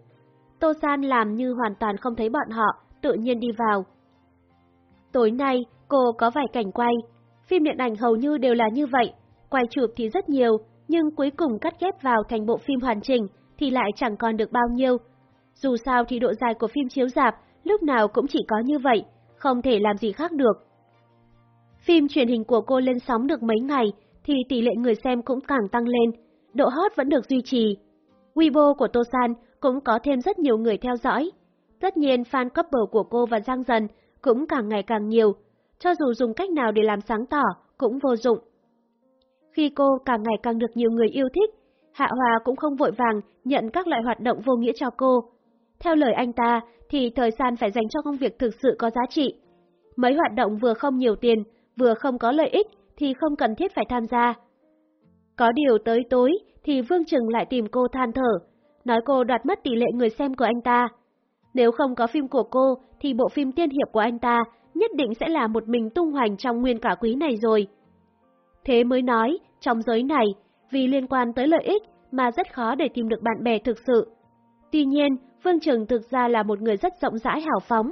Tô San làm như hoàn toàn không thấy bọn họ, tự nhiên đi vào. Tối nay, cô có vài cảnh quay. Phim điện ảnh hầu như đều là như vậy, quay chụp thì rất nhiều, nhưng cuối cùng cắt ghép vào thành bộ phim hoàn chỉnh thì lại chẳng còn được bao nhiêu. Dù sao thì độ dài của phim chiếu dạp lúc nào cũng chỉ có như vậy, không thể làm gì khác được. Phim truyền hình của cô lên sóng được mấy ngày thì tỷ lệ người xem cũng càng tăng lên, độ hot vẫn được duy trì. Weibo của Tô San cũng có thêm rất nhiều người theo dõi. Tất nhiên fan couple của cô và Giang Dần cũng càng ngày càng nhiều, cho dù dùng cách nào để làm sáng tỏ cũng vô dụng. Khi cô càng ngày càng được nhiều người yêu thích, Hạ Hòa cũng không vội vàng nhận các loại hoạt động vô nghĩa cho cô. Theo lời anh ta thì thời gian phải dành cho công việc thực sự có giá trị. Mấy hoạt động vừa không nhiều tiền, vừa không có lợi ích thì không cần thiết phải tham gia. Có điều tới tối thì Vương Trừng lại tìm cô than thở, nói cô đoạt mất tỷ lệ người xem của anh ta. Nếu không có phim của cô thì bộ phim tiên hiệp của anh ta nhất định sẽ là một mình tung hoành trong nguyên cả quý này rồi. Thế mới nói, trong giới này, vì liên quan tới lợi ích mà rất khó để tìm được bạn bè thực sự. Tuy nhiên, Vương Trừng thực ra là một người rất rộng rãi hào phóng.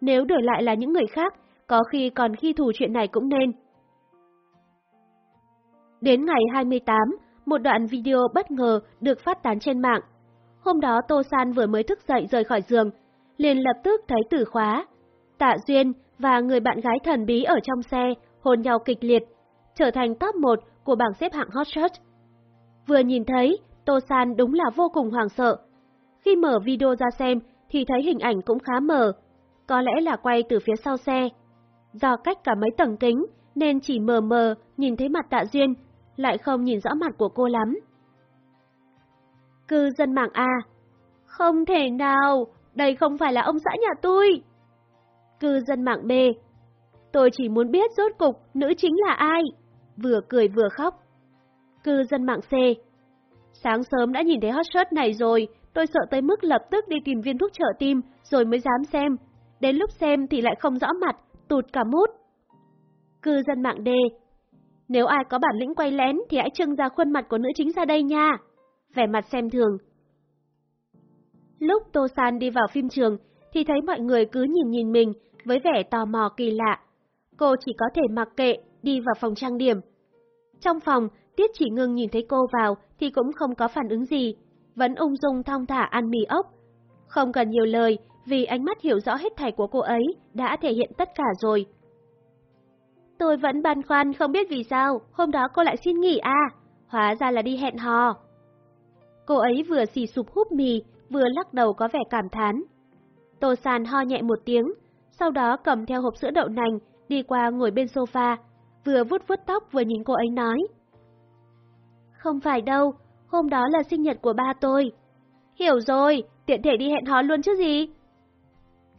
Nếu đổi lại là những người khác, có khi còn khi thù chuyện này cũng nên. Đến ngày 28, một đoạn video bất ngờ được phát tán trên mạng. Hôm đó Tô San vừa mới thức dậy rời khỏi giường, liền lập tức thấy tử khóa. Tạ Duyên và người bạn gái thần bí ở trong xe hôn nhau kịch liệt, trở thành top 1 của bảng xếp hạng hot search. Vừa nhìn thấy, Tô San đúng là vô cùng hoàng sợ. Khi mở video ra xem thì thấy hình ảnh cũng khá mờ, có lẽ là quay từ phía sau xe. Do cách cả mấy tầng kính nên chỉ mờ mờ nhìn thấy mặt Tạ Duyên, lại không nhìn rõ mặt của cô lắm. Cư dân mạng A Không thể nào, đây không phải là ông xã nhà tôi. Cư dân mạng B Tôi chỉ muốn biết rốt cục nữ chính là ai. Vừa cười vừa khóc. Cư dân mạng C Sáng sớm đã nhìn thấy hot shot này rồi, tôi sợ tới mức lập tức đi tìm viên thuốc trợ tim rồi mới dám xem. Đến lúc xem thì lại không rõ mặt, tụt cả mút. Cư dân mạng đề, Nếu ai có bản lĩnh quay lén thì hãy trưng ra khuôn mặt của nữ chính ra đây nha. Vẻ mặt xem thường. Lúc Tô San đi vào phim trường thì thấy mọi người cứ nhìn nhìn mình với vẻ tò mò kỳ lạ. Cô chỉ có thể mặc kệ, đi vào phòng trang điểm. Trong phòng, Tiết chỉ ngưng nhìn thấy cô vào thì cũng không có phản ứng gì, vẫn ung dung thong thả ăn mì ốc. Không cần nhiều lời, vì ánh mắt hiểu rõ hết thảy của cô ấy đã thể hiện tất cả rồi. Tôi vẫn băn khoăn không biết vì sao, hôm đó cô lại xin nghỉ à, hóa ra là đi hẹn hò. Cô ấy vừa xì sụp húp mì, vừa lắc đầu có vẻ cảm thán. Tô Sàn ho nhẹ một tiếng, sau đó cầm theo hộp sữa đậu nành, đi qua ngồi bên sofa, vừa vuốt vuốt tóc vừa nhìn cô ấy nói. Không phải đâu, hôm đó là sinh nhật của ba tôi. Hiểu rồi, tiện thể đi hẹn hò luôn chứ gì.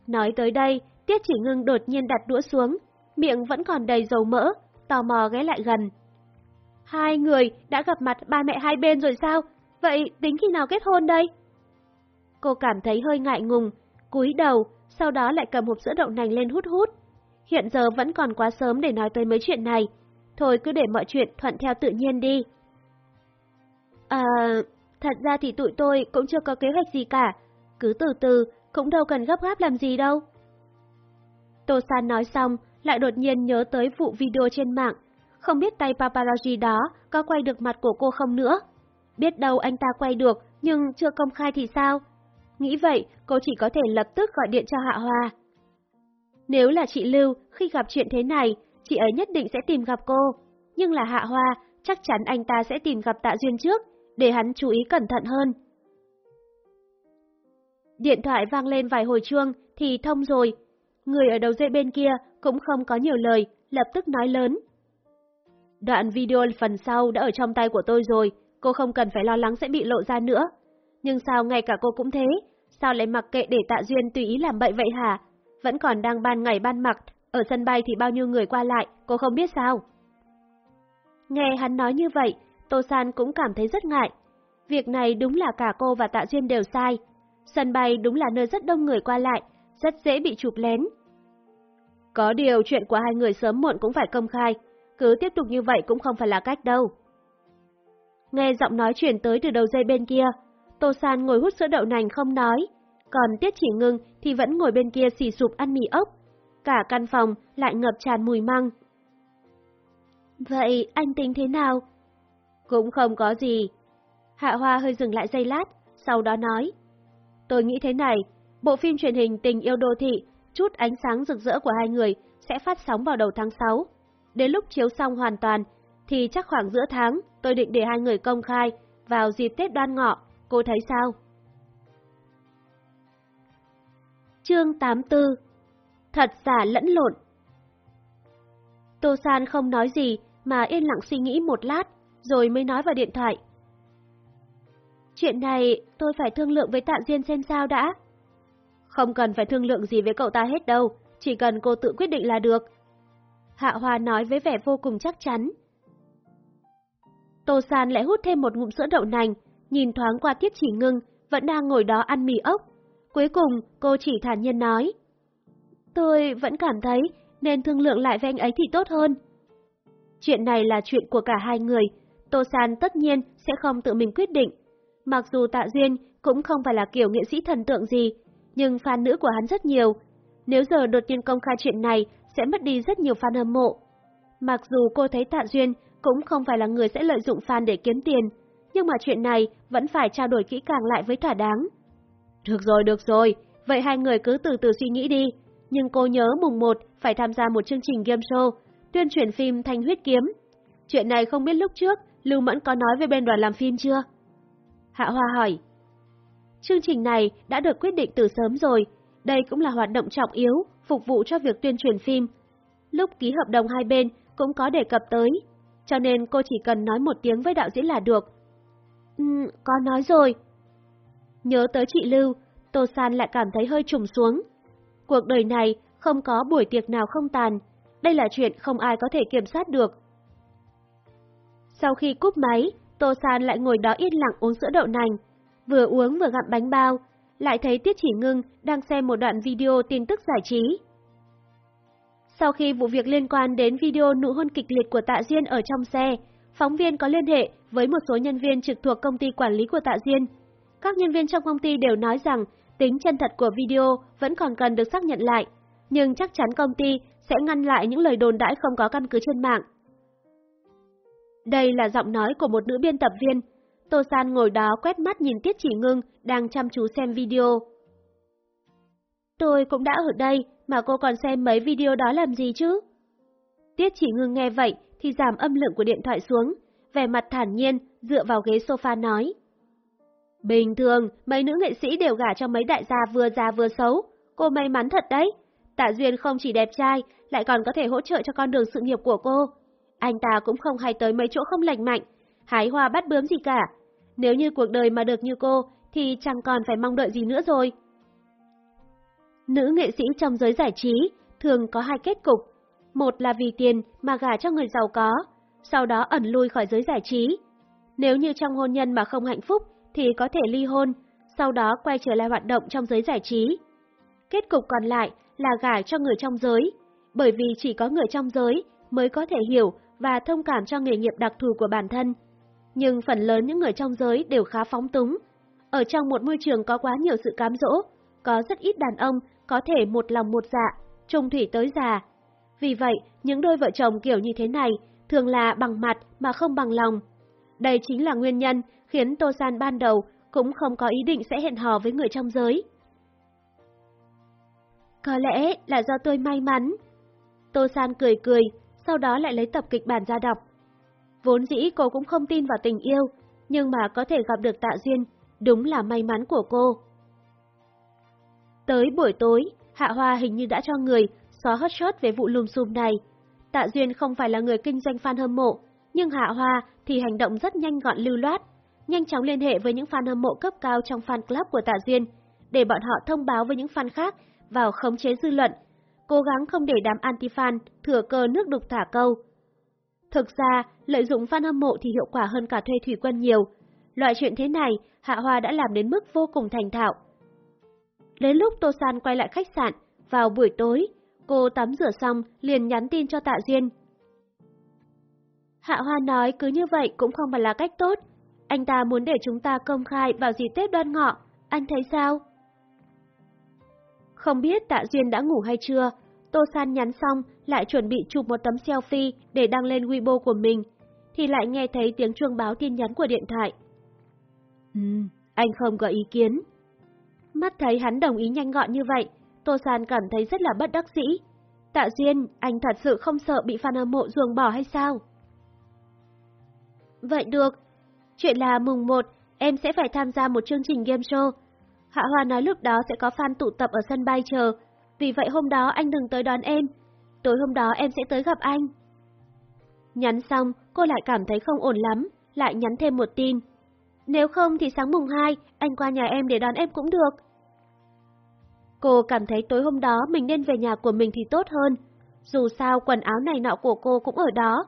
Nói tới đây, Tiết chỉ ngưng đột nhiên đặt đũa xuống, miệng vẫn còn đầy dầu mỡ, tò mò ghé lại gần. Hai người đã gặp mặt ba mẹ hai bên rồi sao? Vậy tính khi nào kết hôn đây? cô cảm thấy hơi ngại ngùng, cúi đầu, sau đó lại cầm hộp sữa đậu nành lên hút hút. Hiện giờ vẫn còn quá sớm để nói tới mấy chuyện này, thôi cứ để mọi chuyện thuận theo tự nhiên đi. À, thật ra thì tụi tôi cũng chưa có kế hoạch gì cả, cứ từ từ, cũng đâu cần gấp gáp làm gì đâu. Tô San nói xong, lại đột nhiên nhớ tới vụ video trên mạng, không biết tay paparazzi đó có quay được mặt của cô không nữa. Biết đâu anh ta quay được, nhưng chưa công khai thì sao? Nghĩ vậy, cô chỉ có thể lập tức gọi điện cho Hạ Hoa. Nếu là chị Lưu, khi gặp chuyện thế này, chị ấy nhất định sẽ tìm gặp cô. Nhưng là Hạ Hoa, chắc chắn anh ta sẽ tìm gặp Tạ Duyên trước, để hắn chú ý cẩn thận hơn. Điện thoại vang lên vài hồi chuông, thì thông rồi. Người ở đầu dây bên kia cũng không có nhiều lời, lập tức nói lớn. Đoạn video phần sau đã ở trong tay của tôi rồi, cô không cần phải lo lắng sẽ bị lộ ra nữa. Nhưng sao ngay cả cô cũng thế, sao lại mặc kệ để Tạ Duyên tùy ý làm bậy vậy hả? Vẫn còn đang ban ngày ban mặt. ở sân bay thì bao nhiêu người qua lại, cô không biết sao? Nghe hắn nói như vậy, Tô San cũng cảm thấy rất ngại. Việc này đúng là cả cô và Tạ Duyên đều sai. Sân bay đúng là nơi rất đông người qua lại, rất dễ bị chụp lén. Có điều chuyện của hai người sớm muộn cũng phải công khai, cứ tiếp tục như vậy cũng không phải là cách đâu. Nghe giọng nói chuyển tới từ đầu dây bên kia, Tô San ngồi hút sữa đậu nành không nói, còn Tiết Chỉ Ngưng thì vẫn ngồi bên kia xì sụp ăn mì ốc. Cả căn phòng lại ngập tràn mùi măng. Vậy anh tính thế nào? Cũng không có gì. Hạ Hoa hơi dừng lại giây lát, sau đó nói. Tôi nghĩ thế này, bộ phim truyền hình Tình yêu đô thị, chút ánh sáng rực rỡ của hai người sẽ phát sóng vào đầu tháng 6. Đến lúc chiếu xong hoàn toàn, thì chắc khoảng giữa tháng tôi định để hai người công khai vào dịp Tết đoan ngọ, cô thấy sao? Chương 84 Thật giả lẫn lộn Tô San không nói gì mà yên lặng suy nghĩ một lát, rồi mới nói vào điện thoại. Chuyện này tôi phải thương lượng với Tạ Diên xem sao đã. Không cần phải thương lượng gì với cậu ta hết đâu, chỉ cần cô tự quyết định là được. Hạ Hoa nói với vẻ vô cùng chắc chắn. Tô San lại hút thêm một ngụm sữa đậu nành, nhìn thoáng qua Tiết Chỉ Ngưng, vẫn đang ngồi đó ăn mì ốc. Cuối cùng, cô chỉ thản nhiên nói. Tôi vẫn cảm thấy nên thương lượng lại với anh ấy thì tốt hơn. Chuyện này là chuyện của cả hai người, Tô San tất nhiên sẽ không tự mình quyết định. Mặc dù Tạ Duyên cũng không phải là kiểu nghệ sĩ thần tượng gì, nhưng fan nữ của hắn rất nhiều. Nếu giờ đột nhiên công khai chuyện này, sẽ mất đi rất nhiều fan hâm mộ. Mặc dù cô thấy Tạ Duyên cũng không phải là người sẽ lợi dụng fan để kiếm tiền, nhưng mà chuyện này vẫn phải trao đổi kỹ càng lại với thỏa đáng. Được rồi, được rồi, vậy hai người cứ từ từ suy nghĩ đi, nhưng cô nhớ mùng 1 phải tham gia một chương trình game show, tuyên truyền phim Thanh Huyết Kiếm. Chuyện này không biết lúc trước Lưu Mẫn có nói với bên đoàn làm phim chưa? Hạ Hoa hỏi. Chương trình này đã được quyết định từ sớm rồi, đây cũng là hoạt động trọng yếu, phục vụ cho việc tuyên truyền phim. Lúc ký hợp đồng hai bên cũng có đề cập tới, cho nên cô chỉ cần nói một tiếng với đạo diễn là được. Ừ, có nói rồi. Nhớ tới chị Lưu, Tô San lại cảm thấy hơi trùng xuống. Cuộc đời này không có buổi tiệc nào không tàn, đây là chuyện không ai có thể kiểm soát được. Sau khi cúp máy, Tô San lại ngồi đó yên lặng uống sữa đậu nành, vừa uống vừa gặm bánh bao, lại thấy Tiết Chỉ Ngưng đang xem một đoạn video tin tức giải trí. Sau khi vụ việc liên quan đến video nụ hôn kịch liệt của Tạ Diên ở trong xe, phóng viên có liên hệ với một số nhân viên trực thuộc công ty quản lý của Tạ Diên. Các nhân viên trong công ty đều nói rằng tính chân thật của video vẫn còn cần được xác nhận lại, nhưng chắc chắn công ty sẽ ngăn lại những lời đồn đãi không có căn cứ trên mạng. Đây là giọng nói của một nữ biên tập viên. Tô San ngồi đó quét mắt nhìn Tiết Chỉ Ngưng đang chăm chú xem video. Tôi cũng đã ở đây, mà cô còn xem mấy video đó làm gì chứ? Tiết Chỉ Ngưng nghe vậy thì giảm âm lượng của điện thoại xuống, vẻ mặt thản nhiên, dựa vào ghế sofa nói. Bình thường, mấy nữ nghệ sĩ đều gả cho mấy đại gia vừa già vừa xấu. Cô may mắn thật đấy. Tạ Duyên không chỉ đẹp trai, lại còn có thể hỗ trợ cho con đường sự nghiệp của cô. Anh ta cũng không hay tới mấy chỗ không lành mạnh, hái hoa bắt bướm gì cả. Nếu như cuộc đời mà được như cô, thì chẳng còn phải mong đợi gì nữa rồi. Nữ nghệ sĩ trong giới giải trí thường có hai kết cục. Một là vì tiền mà gả cho người giàu có, sau đó ẩn lui khỏi giới giải trí. Nếu như trong hôn nhân mà không hạnh phúc thì có thể ly hôn, sau đó quay trở lại hoạt động trong giới giải trí. Kết cục còn lại là gả cho người trong giới, bởi vì chỉ có người trong giới mới có thể hiểu và thông cảm cho nghề nghiệp đặc thù của bản thân. Nhưng phần lớn những người trong giới đều khá phóng túng. Ở trong một môi trường có quá nhiều sự cám dỗ, có rất ít đàn ông có thể một lòng một dạ, trung thủy tới già. Vì vậy, những đôi vợ chồng kiểu như thế này thường là bằng mặt mà không bằng lòng. Đây chính là nguyên nhân khiến Tô San ban đầu cũng không có ý định sẽ hẹn hò với người trong giới. Có lẽ là do tôi may mắn. Tô San cười cười, sau đó lại lấy tập kịch bản ra đọc. Vốn dĩ cô cũng không tin vào tình yêu, nhưng mà có thể gặp được Tạ Duyên, đúng là may mắn của cô. Tới buổi tối, Hạ Hoa hình như đã cho người xóa hot shot về vụ lùm xùm này. Tạ Duyên không phải là người kinh doanh fan hâm mộ, nhưng Hạ Hoa thì hành động rất nhanh gọn lưu loát, nhanh chóng liên hệ với những fan hâm mộ cấp cao trong fan club của Tạ Duyên, để bọn họ thông báo với những fan khác vào khống chế dư luận, cố gắng không để đám anti-fan thừa cơ nước đục thả câu. Thực ra, lợi dụng fan hâm mộ thì hiệu quả hơn cả thuê thủy quân nhiều. Loại chuyện thế này, Hạ Hoa đã làm đến mức vô cùng thành thạo. Đến lúc Tô San quay lại khách sạn, vào buổi tối, cô tắm rửa xong liền nhắn tin cho Tạ Duyên. Hạ Hoa nói cứ như vậy cũng không phải là cách tốt. Anh ta muốn để chúng ta công khai vào dịp Tết đoan ngọ, anh thấy sao? Không biết Tạ Duyên đã ngủ hay chưa, Tô San nhắn xong lại chuẩn bị chụp một tấm selfie để đăng lên Weibo của mình, thì lại nghe thấy tiếng chuông báo tin nhắn của điện thoại. Ừ, anh không có ý kiến. Mắt thấy hắn đồng ý nhanh gọn như vậy, Tô San cảm thấy rất là bất đắc dĩ. Tạ Duyên, anh thật sự không sợ bị fan hâm mộ ruồng bỏ hay sao? Vậy được. Chuyện là mùng 1, em sẽ phải tham gia một chương trình game show. Hạ Hoa nói lúc đó sẽ có fan tụ tập ở sân bay chờ, vì vậy hôm đó anh đừng tới đón em. Tối hôm đó em sẽ tới gặp anh. Nhắn xong, cô lại cảm thấy không ổn lắm, lại nhắn thêm một tin. Nếu không thì sáng mùng 2, anh qua nhà em để đón em cũng được. Cô cảm thấy tối hôm đó mình nên về nhà của mình thì tốt hơn. Dù sao quần áo này nọ của cô cũng ở đó.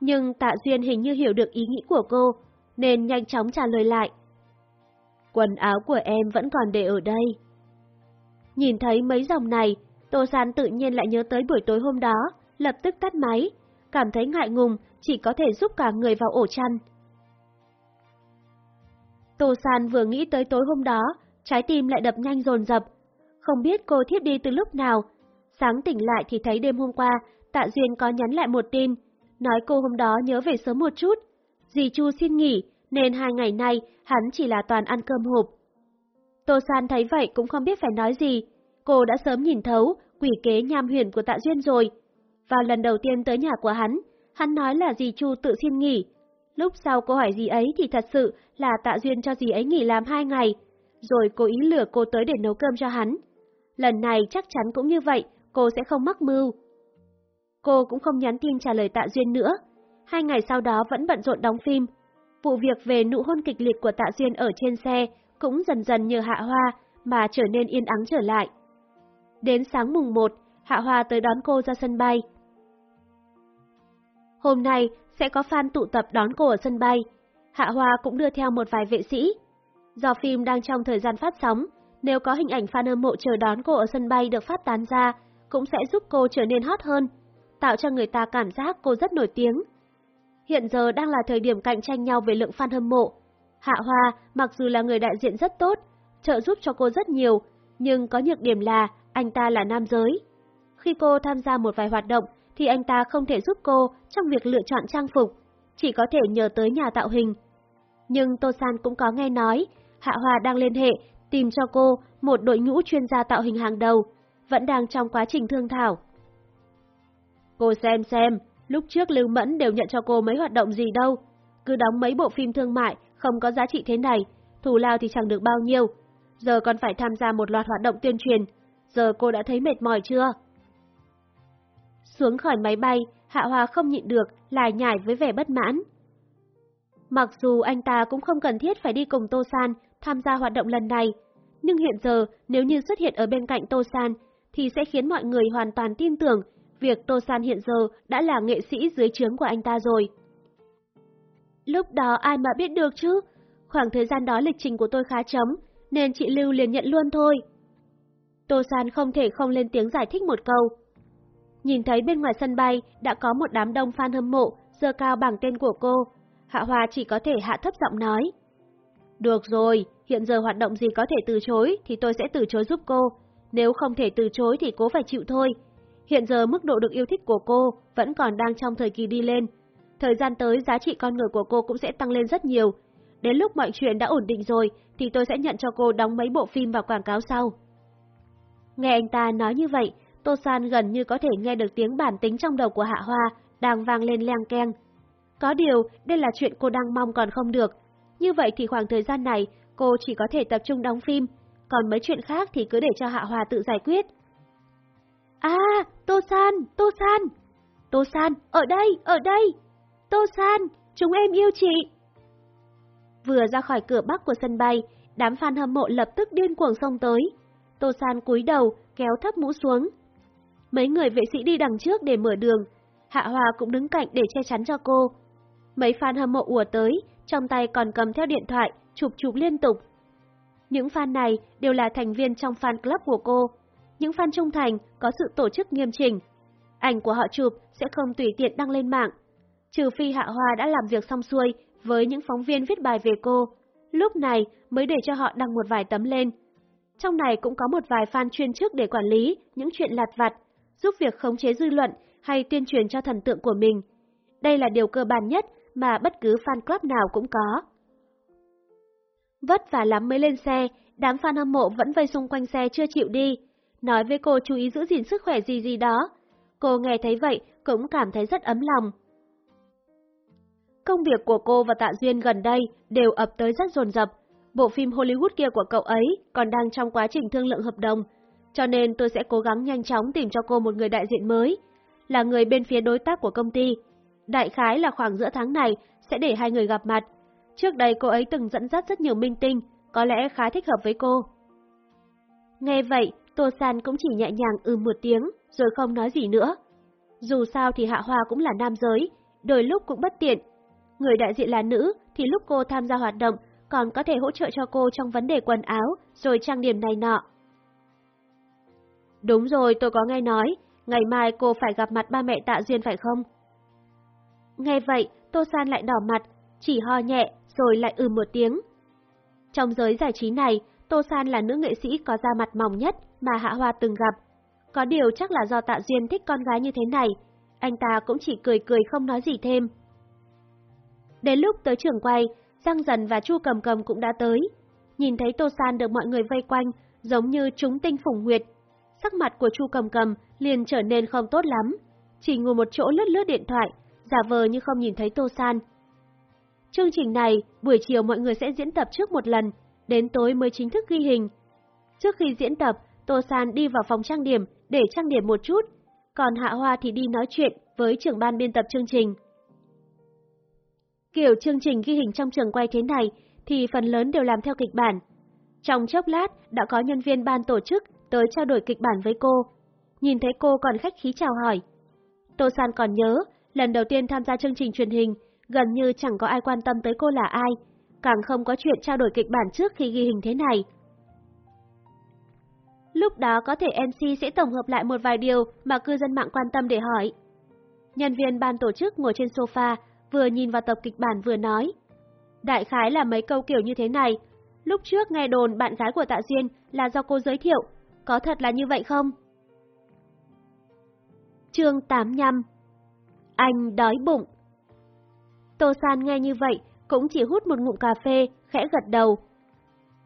Nhưng Tạ Duyên hình như hiểu được ý nghĩ của cô, nên nhanh chóng trả lời lại. Quần áo của em vẫn còn để ở đây. Nhìn thấy mấy dòng này, Tô San tự nhiên lại nhớ tới buổi tối hôm đó, lập tức tắt máy, cảm thấy ngại ngùng, chỉ có thể giúp cả người vào ổ chăn. Tô San vừa nghĩ tới tối hôm đó, trái tim lại đập nhanh dồn dập. Không biết cô thiếp đi từ lúc nào. Sáng tỉnh lại thì thấy đêm hôm qua, Tạ Duyên có nhắn lại một tin, nói cô hôm đó nhớ về sớm một chút. Dì Chu xin nghỉ, nên hai ngày nay hắn chỉ là toàn ăn cơm hộp. Tô San thấy vậy cũng không biết phải nói gì, cô đã sớm nhìn thấu quỷ kế nham huyền của Tạ Duyên rồi. Vào lần đầu tiên tới nhà của hắn, hắn nói là dì Chu tự xin nghỉ. Lúc sau cô hỏi gì ấy thì thật sự là Tạ Duyên cho dì ấy nghỉ làm hai ngày, rồi cố ý lừa cô tới để nấu cơm cho hắn. Lần này chắc chắn cũng như vậy, cô sẽ không mắc mưu. Cô cũng không nhắn tin trả lời Tạ Duyên nữa. Hai ngày sau đó vẫn bận rộn đóng phim. Vụ việc về nụ hôn kịch liệt của Tạ Duyên ở trên xe cũng dần dần nhờ Hạ Hoa mà trở nên yên ắng trở lại. Đến sáng mùng 1, Hạ Hoa tới đón cô ra sân bay. Hôm nay sẽ có fan tụ tập đón cô ở sân bay. Hạ Hoa cũng đưa theo một vài vệ sĩ. Do phim đang trong thời gian phát sóng, nếu có hình ảnh fan hâm mộ chờ đón cô ở sân bay được phát tán ra, cũng sẽ giúp cô trở nên hot hơn, tạo cho người ta cảm giác cô rất nổi tiếng. Hiện giờ đang là thời điểm cạnh tranh nhau về lượng fan hâm mộ. Hạ Hoa mặc dù là người đại diện rất tốt, trợ giúp cho cô rất nhiều, nhưng có nhược điểm là anh ta là nam giới. Khi cô tham gia một vài hoạt động thì anh ta không thể giúp cô trong việc lựa chọn trang phục, chỉ có thể nhờ tới nhà tạo hình. Nhưng Tô San cũng có nghe nói, Hạ Hoa đang liên hệ tìm cho cô một đội ngũ chuyên gia tạo hình hàng đầu, vẫn đang trong quá trình thương thảo. Cô xem xem, lúc trước Lưu Mẫn đều nhận cho cô mấy hoạt động gì đâu, cứ đóng mấy bộ phim thương mại không có giá trị thế này, thù lao thì chẳng được bao nhiêu, giờ còn phải tham gia một loạt hoạt động tuyên truyền, giờ cô đã thấy mệt mỏi chưa? Xuống khỏi máy bay, Hạ Hòa không nhịn được, lại nhải với vẻ bất mãn. Mặc dù anh ta cũng không cần thiết phải đi cùng Tô San tham gia hoạt động lần này, nhưng hiện giờ nếu như xuất hiện ở bên cạnh Tô San thì sẽ khiến mọi người hoàn toàn tin tưởng việc Tô San hiện giờ đã là nghệ sĩ dưới trướng của anh ta rồi. Lúc đó ai mà biết được chứ? Khoảng thời gian đó lịch trình của tôi khá chấm, nên chị Lưu liền nhận luôn thôi. Tô San không thể không lên tiếng giải thích một câu. Nhìn thấy bên ngoài sân bay đã có một đám đông fan hâm mộ dơ cao bảng tên của cô, Hạ hòa chỉ có thể hạ thấp giọng nói. Được rồi, hiện giờ hoạt động gì có thể từ chối thì tôi sẽ từ chối giúp cô, nếu không thể từ chối thì cố phải chịu thôi. Hiện giờ mức độ được yêu thích của cô vẫn còn đang trong thời kỳ đi lên. Thời gian tới giá trị con người của cô cũng sẽ tăng lên rất nhiều. Đến lúc mọi chuyện đã ổn định rồi thì tôi sẽ nhận cho cô đóng mấy bộ phim và quảng cáo sau. Nghe anh ta nói như vậy, Tô San gần như có thể nghe được tiếng bản tính trong đầu của Hạ Hoa đang vang lên leng keng. Có điều, đây là chuyện cô đang mong còn không được. Như vậy thì khoảng thời gian này, cô chỉ có thể tập trung đóng phim, còn mấy chuyện khác thì cứ để cho Hạ Hoa tự giải quyết. À, Tô San, Tô San! Tô San, ở đây, ở đây! Tô San, chúng em yêu chị! Vừa ra khỏi cửa bắc của sân bay, đám fan hâm mộ lập tức điên cuồng xông tới. Tô San cúi đầu, kéo thấp mũ xuống. Mấy người vệ sĩ đi đằng trước để mở đường, Hạ Hòa cũng đứng cạnh để che chắn cho cô. Mấy fan hâm mộ ùa tới, trong tay còn cầm theo điện thoại, chụp chụp liên tục. Những fan này đều là thành viên trong fan club của cô. Những fan trung thành có sự tổ chức nghiêm chỉnh. Ảnh của họ chụp sẽ không tùy tiện đăng lên mạng. Trừ phi Hạ Hoa đã làm việc xong xuôi với những phóng viên viết bài về cô, lúc này mới để cho họ đăng một vài tấm lên. Trong này cũng có một vài fan chuyên chức để quản lý những chuyện lặt vặt, giúp việc khống chế dư luận hay tuyên truyền cho thần tượng của mình. Đây là điều cơ bản nhất mà bất cứ fan club nào cũng có. Vất vả lắm mới lên xe, đám fan hâm mộ vẫn vây xung quanh xe chưa chịu đi, nói với cô chú ý giữ gìn sức khỏe gì gì đó. Cô nghe thấy vậy cũng cảm thấy rất ấm lòng. Công việc của cô và Tạ Duyên gần đây đều ập tới rất dồn dập. Bộ phim Hollywood kia của cậu ấy còn đang trong quá trình thương lượng hợp đồng, cho nên tôi sẽ cố gắng nhanh chóng tìm cho cô một người đại diện mới, là người bên phía đối tác của công ty. Đại khái là khoảng giữa tháng này sẽ để hai người gặp mặt. Trước đây cô ấy từng dẫn dắt rất nhiều minh tinh, có lẽ khá thích hợp với cô. Nghe vậy, Tô San cũng chỉ nhẹ nhàng ư một tiếng, rồi không nói gì nữa. Dù sao thì Hạ Hoa cũng là nam giới, đôi lúc cũng bất tiện. Người đại diện là nữ, thì lúc cô tham gia hoạt động, còn có thể hỗ trợ cho cô trong vấn đề quần áo, rồi trang điểm này nọ. Đúng rồi, tôi có nghe nói, ngày mai cô phải gặp mặt ba mẹ tạ duyên phải không? Nghe vậy, Tô San lại đỏ mặt, chỉ ho nhẹ rồi lại ừ một tiếng. Trong giới giải trí này, Tô San là nữ nghệ sĩ có da mặt mỏng nhất mà Hạ Hoa từng gặp. Có điều chắc là do Tạ Duyên thích con gái như thế này, anh ta cũng chỉ cười cười không nói gì thêm. Đến lúc tới trường quay, Giang Dần và Chu Cầm Cầm cũng đã tới. Nhìn thấy Tô San được mọi người vây quanh, giống như chúng tinh phủng nguyệt. Sắc mặt của Chu Cầm Cầm liền trở nên không tốt lắm, chỉ ngồi một chỗ lướt lướt điện thoại, giả vờ như không nhìn thấy Tô San. Chương trình này, buổi chiều mọi người sẽ diễn tập trước một lần, đến tối mới chính thức ghi hình. Trước khi diễn tập, Tô San đi vào phòng trang điểm để trang điểm một chút, còn Hạ Hoa thì đi nói chuyện với trưởng ban biên tập chương trình. Kiểu chương trình ghi hình trong trường quay thế này thì phần lớn đều làm theo kịch bản. Trong chốc lát đã có nhân viên ban tổ chức tới trao đổi kịch bản với cô. Nhìn thấy cô còn khách khí chào hỏi. Tô San còn nhớ, lần đầu tiên tham gia chương trình truyền hình, gần như chẳng có ai quan tâm tới cô là ai, càng không có chuyện trao đổi kịch bản trước khi ghi hình thế này. Lúc đó có thể MC sẽ tổng hợp lại một vài điều mà cư dân mạng quan tâm để hỏi. Nhân viên ban tổ chức ngồi trên sofa, vừa nhìn vào tập kịch bản vừa nói. Đại khái là mấy câu kiểu như thế này. Lúc trước nghe đồn bạn gái của Tạ Duyên là do cô giới thiệu, có thật là như vậy không? Chương 85 Anh đói bụng Tô San nghe như vậy, cũng chỉ hút một ngụm cà phê, khẽ gật đầu.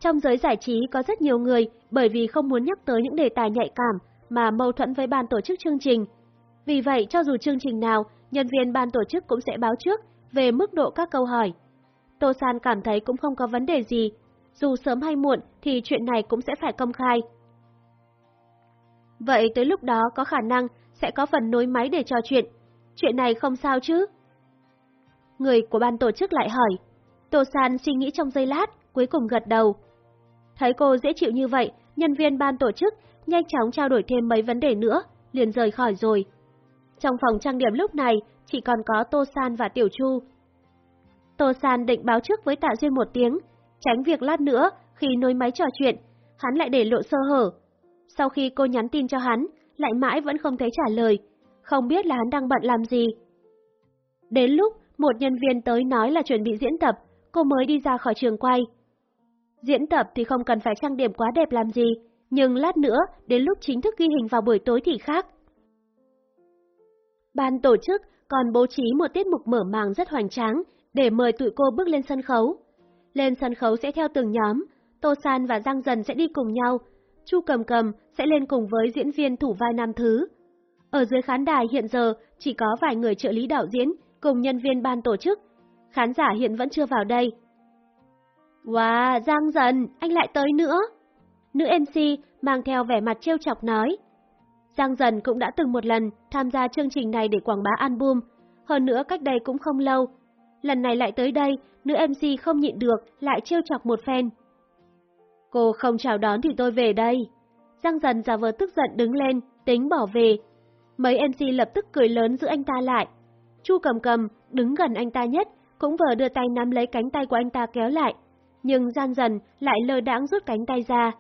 Trong giới giải trí có rất nhiều người bởi vì không muốn nhắc tới những đề tài nhạy cảm mà mâu thuẫn với ban tổ chức chương trình. Vì vậy, cho dù chương trình nào, nhân viên ban tổ chức cũng sẽ báo trước về mức độ các câu hỏi. Tô San cảm thấy cũng không có vấn đề gì, dù sớm hay muộn thì chuyện này cũng sẽ phải công khai. Vậy tới lúc đó có khả năng sẽ có phần nối máy để trò chuyện. Chuyện này không sao chứ? Người của ban tổ chức lại hỏi. Tô San suy nghĩ trong giây lát, cuối cùng gật đầu. Thấy cô dễ chịu như vậy, nhân viên ban tổ chức nhanh chóng trao đổi thêm mấy vấn đề nữa, liền rời khỏi rồi. Trong phòng trang điểm lúc này chỉ còn có Tô San và Tiểu Chu. Tô San định báo trước với Tạ Duyên một tiếng, tránh việc lát nữa khi nối máy trò chuyện, hắn lại để lộ sơ hở. Sau khi cô nhắn tin cho hắn, lại mãi vẫn không thấy trả lời, không biết là hắn đang bận làm gì. Đến lúc một nhân viên tới nói là chuẩn bị diễn tập, cô mới đi ra khỏi trường quay. Diễn tập thì không cần phải trang điểm quá đẹp làm gì, nhưng lát nữa, đến lúc chính thức ghi hình vào buổi tối thì khác. Ban tổ chức còn bố trí một tiết mục mở màn rất hoành tráng để mời tụi cô bước lên sân khấu. Lên sân khấu sẽ theo từng nhóm, Tô San và Giang Dần sẽ đi cùng nhau, Chu Cầm Cầm sẽ lên cùng với diễn viên thủ vai nam thứ. Ở dưới khán đài hiện giờ chỉ có vài người trợ lý đạo diễn cùng nhân viên ban tổ chức. Khán giả hiện vẫn chưa vào đây. Wow, Giang Dần, anh lại tới nữa. Nữ MC mang theo vẻ mặt trêu chọc nói. Giang Dần cũng đã từng một lần tham gia chương trình này để quảng bá album, hơn nữa cách đây cũng không lâu. Lần này lại tới đây, nữ MC không nhịn được, lại trêu chọc một phen. Cô không chào đón thì tôi về đây. Giang Dần giả vờ tức giận đứng lên, tính bỏ về. Mấy MC lập tức cười lớn giữ anh ta lại. Chu cầm cầm, đứng gần anh ta nhất, cũng vừa đưa tay nắm lấy cánh tay của anh ta kéo lại. Nhưng gian Dần lại lơ đãng rút cánh tay ra.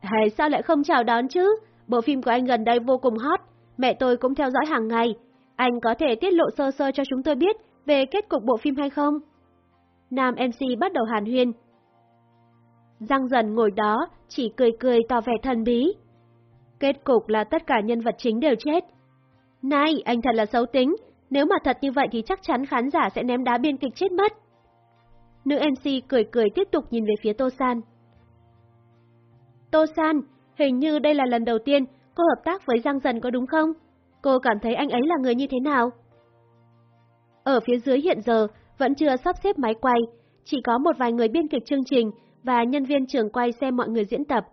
Hay sao lại không chào đón chứ? Bộ phim của anh gần đây vô cùng hot, mẹ tôi cũng theo dõi hàng ngày. Anh có thể tiết lộ sơ sơ cho chúng tôi biết về kết cục bộ phim hay không? Nam MC bắt đầu hàn huyên. Giang dần ngồi đó, chỉ cười cười tỏ vẻ thần bí. Kết cục là tất cả nhân vật chính đều chết. Này, anh thật là xấu tính, nếu mà thật như vậy thì chắc chắn khán giả sẽ ném đá biên kịch chết mất. Nữ MC cười cười tiếp tục nhìn về phía Tô San. Tô San, hình như đây là lần đầu tiên cô hợp tác với Giang Dần có đúng không? Cô cảm thấy anh ấy là người như thế nào? Ở phía dưới hiện giờ vẫn chưa sắp xếp máy quay, chỉ có một vài người biên kịch chương trình và nhân viên trường quay xem mọi người diễn tập.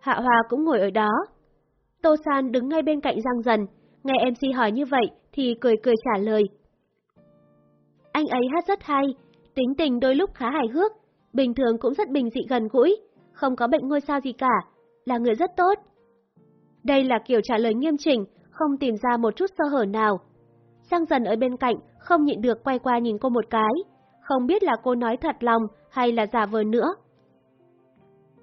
Hạ Hòa cũng ngồi ở đó. Tô San đứng ngay bên cạnh Giang Dần, nghe MC hỏi như vậy thì cười cười trả lời. Anh ấy hát rất hay, tính tình đôi lúc khá hài hước, bình thường cũng rất bình dị gần gũi, không có bệnh ngôi sao gì cả, là người rất tốt. Đây là kiểu trả lời nghiêm chỉnh, không tìm ra một chút sơ hở nào. Giang dần ở bên cạnh, không nhịn được quay qua nhìn cô một cái, không biết là cô nói thật lòng hay là giả vờ nữa.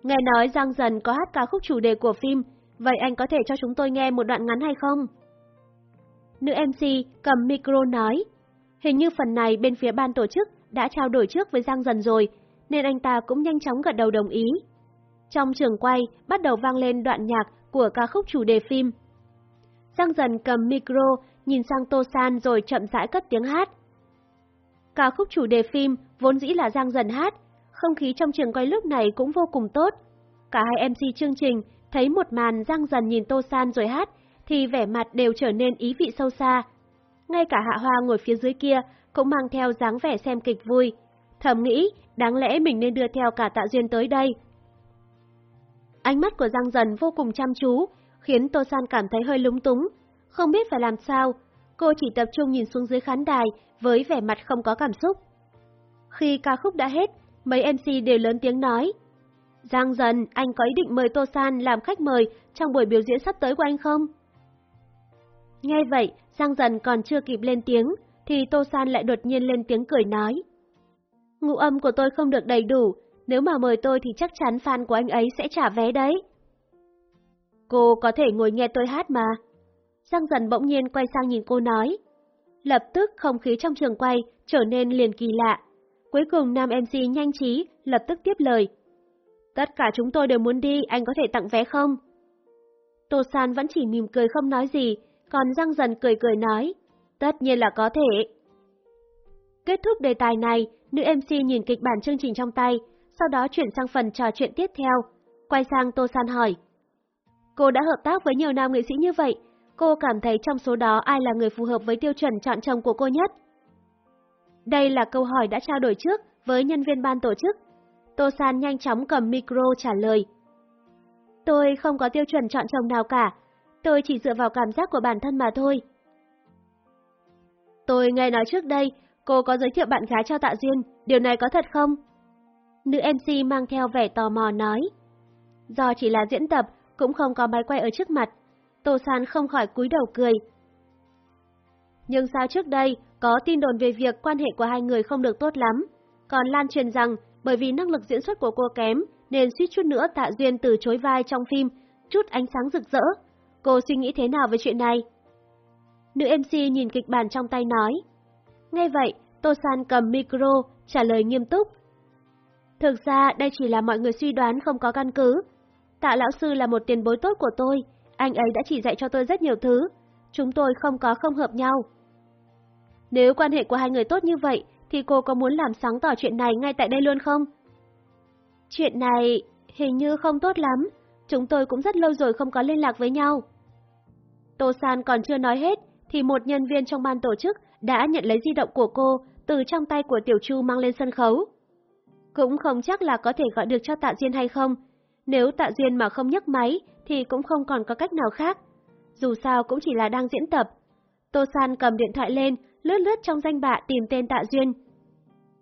Nghe nói Giang dần có hát ca khúc chủ đề của phim, vậy anh có thể cho chúng tôi nghe một đoạn ngắn hay không? Nữ MC cầm micro nói, hình như phần này bên phía ban tổ chức đã trao đổi trước với Giang dần rồi, nên anh ta cũng nhanh chóng gật đầu đồng ý. Trong trường quay, bắt đầu vang lên đoạn nhạc của ca khúc chủ đề phim. Giang dần cầm micro, nhìn sang Tô San rồi chậm rãi cất tiếng hát. Ca khúc chủ đề phim vốn dĩ là Giang dần hát, không khí trong trường quay lúc này cũng vô cùng tốt. Cả hai MC chương trình thấy một màn Giang dần nhìn Tô San rồi hát, thì vẻ mặt đều trở nên ý vị sâu xa. Ngay cả Hạ Hoa ngồi phía dưới kia cũng mang theo dáng vẻ xem kịch vui. Thầm nghĩ, đáng lẽ mình nên đưa theo cả Tạ Duyên tới đây, Ánh mắt của Giang Dần vô cùng chăm chú, khiến Tô San cảm thấy hơi lúng túng. Không biết phải làm sao, cô chỉ tập trung nhìn xuống dưới khán đài với vẻ mặt không có cảm xúc. Khi ca khúc đã hết, mấy MC đều lớn tiếng nói. Giang Dần, anh có ý định mời Tô San làm khách mời trong buổi biểu diễn sắp tới của anh không? Nghe vậy, Giang Dần còn chưa kịp lên tiếng, thì Tô San lại đột nhiên lên tiếng cười nói. Ngụ âm của tôi không được đầy đủ, nếu mà mời tôi thì chắc chắn fan của anh ấy sẽ trả vé đấy. Cô có thể ngồi nghe tôi hát mà. Giang dần bỗng nhiên quay sang nhìn cô nói. Lập tức không khí trong trường quay trở nên liền kỳ lạ. Cuối cùng nam MC nhanh trí, lập tức tiếp lời. Tất cả chúng tôi đều muốn đi, anh có thể tặng vé không? Tô San vẫn chỉ mỉm cười không nói gì, còn răng dần cười cười nói. Tất nhiên là có thể. Kết thúc đề tài này, nữ MC nhìn kịch bản chương trình trong tay, sau đó chuyển sang phần trò chuyện tiếp theo. Quay sang Tô San hỏi. Cô đã hợp tác với nhiều nam nghệ sĩ như vậy, cô cảm thấy trong số đó ai là người phù hợp với tiêu chuẩn chọn chồng của cô nhất? Đây là câu hỏi đã trao đổi trước với nhân viên ban tổ chức. Tô San nhanh chóng cầm micro trả lời. Tôi không có tiêu chuẩn chọn chồng nào cả, tôi chỉ dựa vào cảm giác của bản thân mà thôi. Tôi nghe nói trước đây, cô có giới thiệu bạn gái cho Tạ Duyên, điều này có thật không? Nữ MC mang theo vẻ tò mò nói. Do chỉ là diễn tập, cũng không có máy quay ở trước mặt, Tô San không khỏi cúi đầu cười. Nhưng sao trước đây có tin đồn về việc quan hệ của hai người không được tốt lắm, còn lan truyền rằng bởi vì năng lực diễn xuất của cô kém nên suýt chút nữa Tạ Duyên từ chối vai trong phim, chút ánh sáng rực rỡ. Cô suy nghĩ thế nào về chuyện này? Nữ MC nhìn kịch bản trong tay nói. Ngay vậy, Tô San cầm micro, trả lời nghiêm túc. Thực ra đây chỉ là mọi người suy đoán không có căn cứ. Tạ lão sư là một tiền bối tốt của tôi, anh ấy đã chỉ dạy cho tôi rất nhiều thứ. Chúng tôi không có không hợp nhau. Nếu quan hệ của hai người tốt như vậy, thì cô có muốn làm sáng tỏ chuyện này ngay tại đây luôn không? Chuyện này hình như không tốt lắm, chúng tôi cũng rất lâu rồi không có liên lạc với nhau. Tô San còn chưa nói hết, thì một nhân viên trong ban tổ chức đã nhận lấy di động của cô từ trong tay của Tiểu Chu mang lên sân khấu. Cũng không chắc là có thể gọi được cho Tạ Duyên hay không, nếu Tạ Duyên mà không nhấc máy thì cũng không còn có cách nào khác. Dù sao cũng chỉ là đang diễn tập. Tô San cầm điện thoại lên, lướt lướt trong danh bạ tìm tên Tạ Duyên.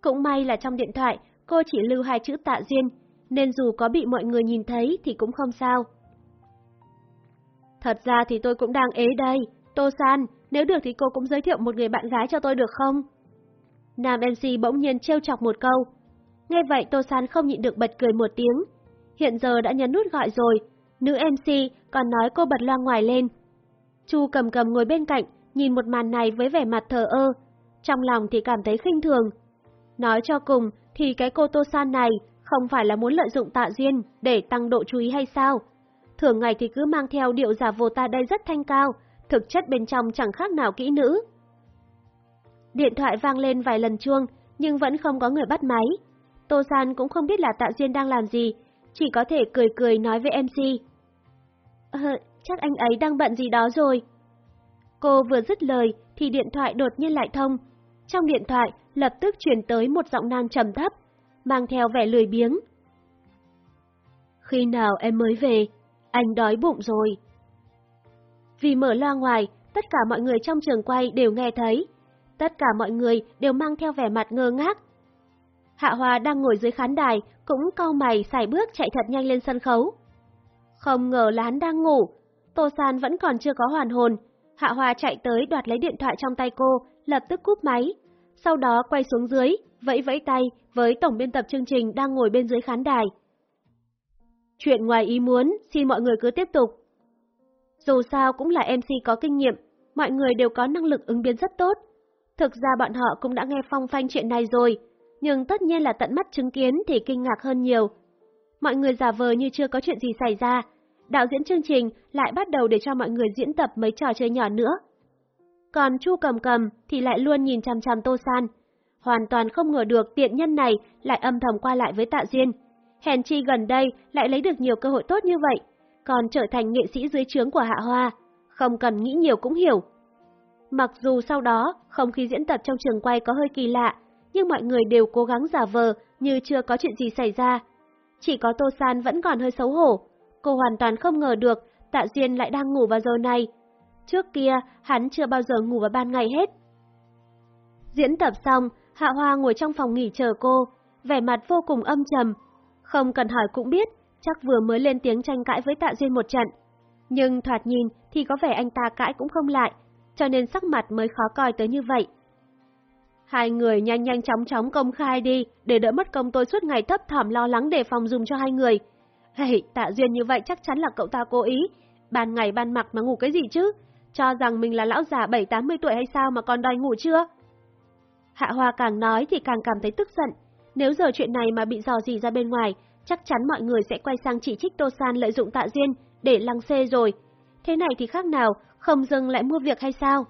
Cũng may là trong điện thoại cô chỉ lưu hai chữ Tạ Duyên, nên dù có bị mọi người nhìn thấy thì cũng không sao. Thật ra thì tôi cũng đang ế đây. Tô San, nếu được thì cô cũng giới thiệu một người bạn gái cho tôi được không? Nam MC bỗng nhiên trêu chọc một câu. Nghe vậy Tô San không nhịn được bật cười một tiếng. Hiện giờ đã nhấn nút gọi rồi, nữ MC còn nói cô bật loa ngoài lên. Chu cầm cầm ngồi bên cạnh, nhìn một màn này với vẻ mặt thờ ơ, trong lòng thì cảm thấy khinh thường. Nói cho cùng thì cái cô Tô San này không phải là muốn lợi dụng tạ duyên để tăng độ chú ý hay sao? Thường ngày thì cứ mang theo điệu giả vô ta đây rất thanh cao, thực chất bên trong chẳng khác nào kỹ nữ. Điện thoại vang lên vài lần chuông, nhưng vẫn không có người bắt máy. Tô San cũng không biết là Tạ Duyên đang làm gì, chỉ có thể cười cười nói với MC. Ờ, chắc anh ấy đang bận gì đó rồi. Cô vừa dứt lời thì điện thoại đột nhiên lại thông. Trong điện thoại lập tức truyền tới một giọng nam trầm thấp, mang theo vẻ lười biếng. Khi nào em mới về? Anh đói bụng rồi. Vì mở loa ngoài, tất cả mọi người trong trường quay đều nghe thấy. Tất cả mọi người đều mang theo vẻ mặt ngơ ngác. Hạ Hoa đang ngồi dưới khán đài, cũng cau mày xài bước chạy thật nhanh lên sân khấu. Không ngờ là hắn đang ngủ, Tô San vẫn còn chưa có hoàn hồn. Hạ Hoa chạy tới đoạt lấy điện thoại trong tay cô, lập tức cúp máy. Sau đó quay xuống dưới, vẫy vẫy tay với tổng biên tập chương trình đang ngồi bên dưới khán đài. Chuyện ngoài ý muốn, xin mọi người cứ tiếp tục. Dù sao cũng là MC có kinh nghiệm, mọi người đều có năng lực ứng biến rất tốt. Thực ra bọn họ cũng đã nghe phong phanh chuyện này rồi, nhưng tất nhiên là tận mắt chứng kiến thì kinh ngạc hơn nhiều. Mọi người giả vờ như chưa có chuyện gì xảy ra, đạo diễn chương trình lại bắt đầu để cho mọi người diễn tập mấy trò chơi nhỏ nữa. Còn Chu Cầm Cầm thì lại luôn nhìn chằm chằm Tô San, hoàn toàn không ngờ được tiện nhân này lại âm thầm qua lại với Tạ Duyên. Hèn chi gần đây lại lấy được nhiều cơ hội tốt như vậy, còn trở thành nghệ sĩ dưới trướng của Hạ Hoa, không cần nghĩ nhiều cũng hiểu. Mặc dù sau đó không khí diễn tập trong trường quay có hơi kỳ lạ, nhưng mọi người đều cố gắng giả vờ như chưa có chuyện gì xảy ra. Chỉ có Tô San vẫn còn hơi xấu hổ, cô hoàn toàn không ngờ được Tạ Duyên lại đang ngủ vào giờ này. Trước kia, hắn chưa bao giờ ngủ vào ban ngày hết. Diễn tập xong, Hạ Hoa ngồi trong phòng nghỉ chờ cô, vẻ mặt vô cùng âm trầm. Không cần hỏi cũng biết, chắc vừa mới lên tiếng tranh cãi với Tạ Duyên một trận. Nhưng thoạt nhìn thì có vẻ anh ta cãi cũng không lại, cho nên sắc mặt mới khó coi tới như vậy. Hai người nhanh nhanh chóng chóng công khai đi, để đỡ mất công tôi suốt ngày thấp thỏm lo lắng đề phòng dùng cho hai người. Hey, tạ duyên như vậy chắc chắn là cậu ta cố ý. Ban ngày ban mặt mà ngủ cái gì chứ? Cho rằng mình là lão già 7-80 tuổi hay sao mà còn đòi ngủ chưa? Hạ Hoa càng nói thì càng cảm thấy tức giận. Nếu giờ chuyện này mà bị dò gì ra bên ngoài, chắc chắn mọi người sẽ quay sang chỉ trích Tô San lợi dụng tạ duyên để lăng xê rồi. Thế này thì khác nào, không dừng lại mua việc hay sao?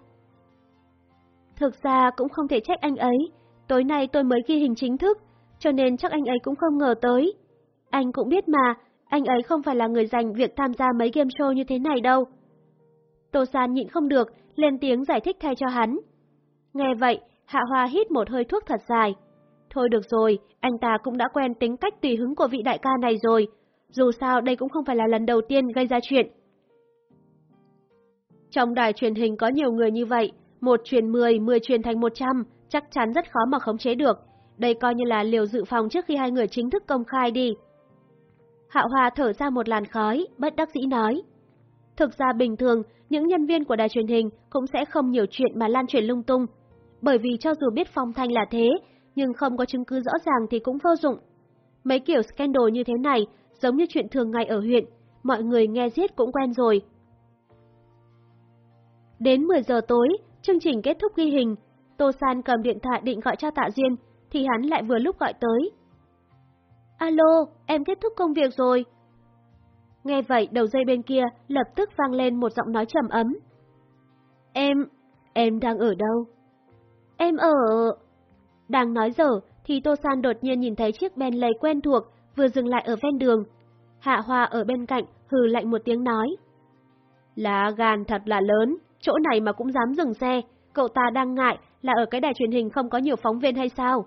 Thực ra cũng không thể trách anh ấy, tối nay tôi mới ghi hình chính thức, cho nên chắc anh ấy cũng không ngờ tới. Anh cũng biết mà, anh ấy không phải là người dành việc tham gia mấy game show như thế này đâu. Tô San nhịn không được, lên tiếng giải thích thay cho hắn. Nghe vậy, Hạ Hoa hít một hơi thuốc thật dài. Thôi được rồi, anh ta cũng đã quen tính cách tùy hứng của vị đại ca này rồi. Dù sao đây cũng không phải là lần đầu tiên gây ra chuyện. Trong đài truyền hình có nhiều người như vậy, một truyền 10, 10 truyền thành 100, chắc chắn rất khó mà khống chế được. Đây coi như là liều dự phòng trước khi hai người chính thức công khai đi. Hạo hòa thở ra một làn khói, bất đắc dĩ nói. Thực ra bình thường, những nhân viên của đài truyền hình cũng sẽ không nhiều chuyện mà lan truyền lung tung. Bởi vì cho dù biết phong thanh là thế, nhưng không có chứng cứ rõ ràng thì cũng vô dụng. Mấy kiểu scandal như thế này giống như chuyện thường ngày ở huyện, mọi người nghe giết cũng quen rồi. Đến 10 giờ tối, chương trình kết thúc ghi hình, Tô San cầm điện thoại định gọi cho Tạ Duyên, thì hắn lại vừa lúc gọi tới. Alo, em kết thúc công việc rồi. Nghe vậy đầu dây bên kia lập tức vang lên một giọng nói trầm ấm. Em, em đang ở đâu? Em ở... Đang nói dở thì Tô San đột nhiên nhìn thấy chiếc ben lầy quen thuộc vừa dừng lại ở ven đường. Hạ Hoa ở bên cạnh hừ lạnh một tiếng nói. Lá gan thật là lớn, chỗ này mà cũng dám dừng xe, cậu ta đang ngại là ở cái đài truyền hình không có nhiều phóng viên hay sao?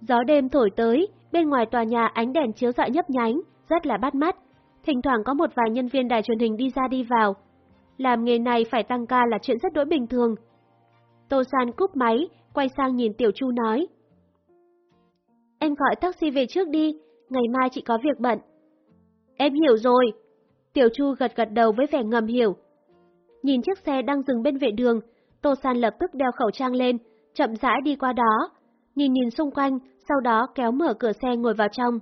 Gió đêm thổi tới, bên ngoài tòa nhà ánh đèn chiếu rọi nhấp nhánh, rất là bắt mắt. Thỉnh thoảng có một vài nhân viên đài truyền hình đi ra đi vào. Làm nghề này phải tăng ca là chuyện rất đối bình thường. Tô San cúp máy, quay sang nhìn Tiểu Chu nói. Em gọi taxi về trước đi, ngày mai chị có việc bận. Em hiểu rồi. Tiểu Chu gật gật đầu với vẻ ngầm hiểu. Nhìn chiếc xe đang dừng bên vệ đường, Tô San lập tức đeo khẩu trang lên, chậm rãi đi qua đó, nhìn nhìn xung quanh, sau đó kéo mở cửa xe ngồi vào trong.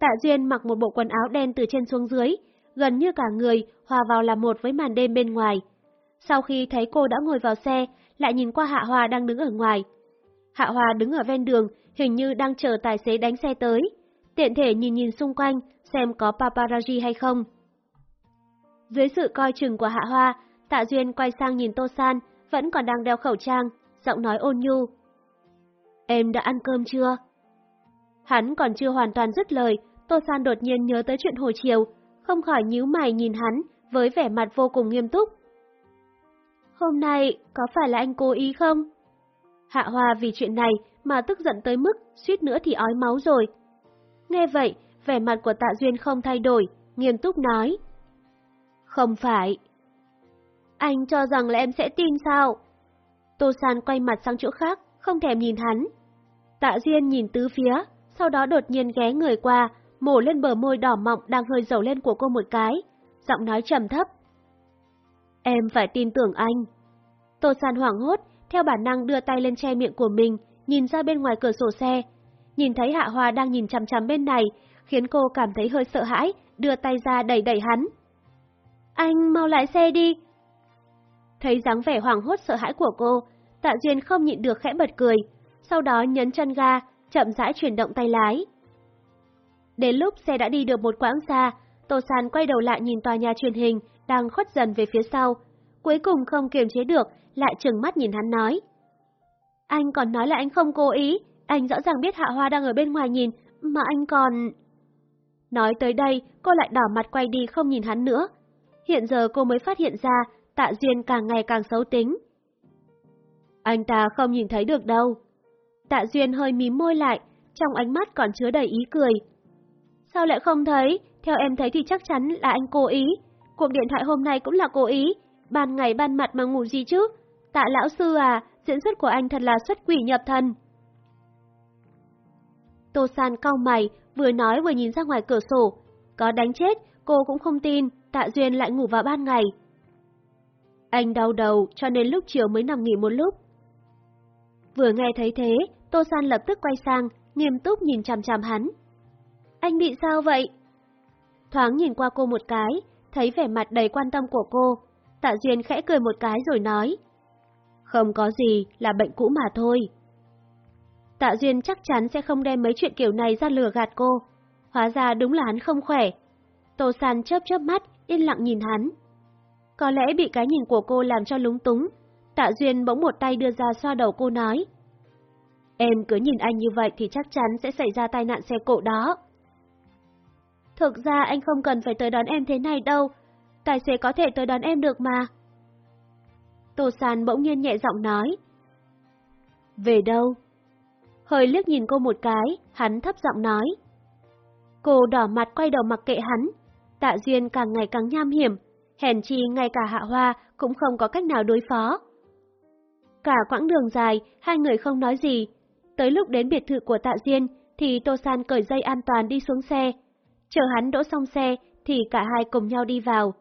Tạ Duyên mặc một bộ quần áo đen từ trên xuống dưới, gần như cả người hòa vào là một với màn đêm bên ngoài. Sau khi thấy cô đã ngồi vào xe, lại nhìn qua Hạ Hòa đang đứng ở ngoài. Hạ Hòa đứng ở ven đường, hình như đang chờ tài xế đánh xe tới. Tiện thể nhìn nhìn xung quanh, xem có paparazzi hay không. Dưới sự coi chừng của Hạ Hoa, Tạ Duyên quay sang nhìn Tô San, vẫn còn đang đeo khẩu trang, giọng nói ôn nhu. Em đã ăn cơm chưa? Hắn còn chưa hoàn toàn dứt lời, Tô San đột nhiên nhớ tới chuyện hồi chiều, không khỏi nhíu mày nhìn hắn với vẻ mặt vô cùng nghiêm túc. Hôm nay có phải là anh cố ý không? Hạ Hoa vì chuyện này mà tức giận tới mức suýt nữa thì ói máu rồi. Nghe vậy, vẻ mặt của Tạ Duyên không thay đổi, nghiêm túc nói. Không phải. Anh cho rằng là em sẽ tin sao? Tô San quay mặt sang chỗ khác, không thèm nhìn hắn. Tạ Duyên nhìn tứ phía, sau đó đột nhiên ghé người qua, mổ lên bờ môi đỏ mọng đang hơi dầu lên của cô một cái, giọng nói trầm thấp. Em phải tin tưởng anh. Tô San hoảng hốt, theo bản năng đưa tay lên che miệng của mình, nhìn ra bên ngoài cửa sổ xe. Nhìn thấy Hạ Hoa đang nhìn chằm chằm bên này, khiến cô cảm thấy hơi sợ hãi, đưa tay ra đẩy đẩy hắn. Anh mau lại xe đi. Thấy dáng vẻ hoảng hốt sợ hãi của cô, Tạ Duyên không nhịn được khẽ bật cười, sau đó nhấn chân ga, chậm rãi chuyển động tay lái. Đến lúc xe đã đi được một quãng xa, Tô San quay đầu lại nhìn tòa nhà truyền hình đang khuất dần về phía sau. Cuối cùng không kiềm chế được, lại trừng mắt nhìn hắn nói. Anh còn nói là anh không cố ý, anh rõ ràng biết Hạ Hoa đang ở bên ngoài nhìn, mà anh còn... Nói tới đây, cô lại đỏ mặt quay đi không nhìn hắn nữa. Hiện giờ cô mới phát hiện ra Tạ Duyên càng ngày càng xấu tính. Anh ta không nhìn thấy được đâu. Tạ Duyên hơi mím môi lại, trong ánh mắt còn chứa đầy ý cười. Sao lại không thấy? Theo em thấy thì chắc chắn là anh cố ý. Cuộc điện thoại hôm nay cũng là cố ý. Ban ngày ban mặt mà ngủ gì chứ? Tạ lão sư à, diễn xuất của anh thật là xuất quỷ nhập thần. Tô San cau mày, vừa nói vừa nhìn ra ngoài cửa sổ. Có đánh chết, cô cũng không tin, Tạ Duyên lại ngủ vào ban ngày. Anh đau đầu cho nên lúc chiều mới nằm nghỉ một lúc. Vừa nghe thấy thế, Tô San lập tức quay sang, nghiêm túc nhìn chằm chằm hắn. Anh bị sao vậy? Thoáng nhìn qua cô một cái, thấy vẻ mặt đầy quan tâm của cô, Tạ Duyên khẽ cười một cái rồi nói. Không có gì, là bệnh cũ mà thôi. Tạ Duyên chắc chắn sẽ không đem mấy chuyện kiểu này ra lừa gạt cô. Hóa ra đúng là hắn không khỏe. Tô San chớp chớp mắt, yên lặng nhìn hắn. Có lẽ bị cái nhìn của cô làm cho lúng túng. Tạ Duyên bỗng một tay đưa ra xoa đầu cô nói. Em cứ nhìn anh như vậy thì chắc chắn sẽ xảy ra tai nạn xe cộ đó. Thực ra anh không cần phải tới đón em thế này đâu, tài xế có thể tới đón em được mà. Tô San bỗng nhiên nhẹ giọng nói. Về đâu? Hơi liếc nhìn cô một cái, hắn thấp giọng nói. Cô đỏ mặt quay đầu mặc kệ hắn, tạ duyên càng ngày càng nham hiểm, hèn chi ngay cả hạ hoa cũng không có cách nào đối phó. Cả quãng đường dài, hai người không nói gì. Tới lúc đến biệt thự của tạ duyên, thì Tô San cởi dây an toàn đi xuống xe. Chờ hắn đỗ xong xe, thì cả hai cùng nhau đi vào.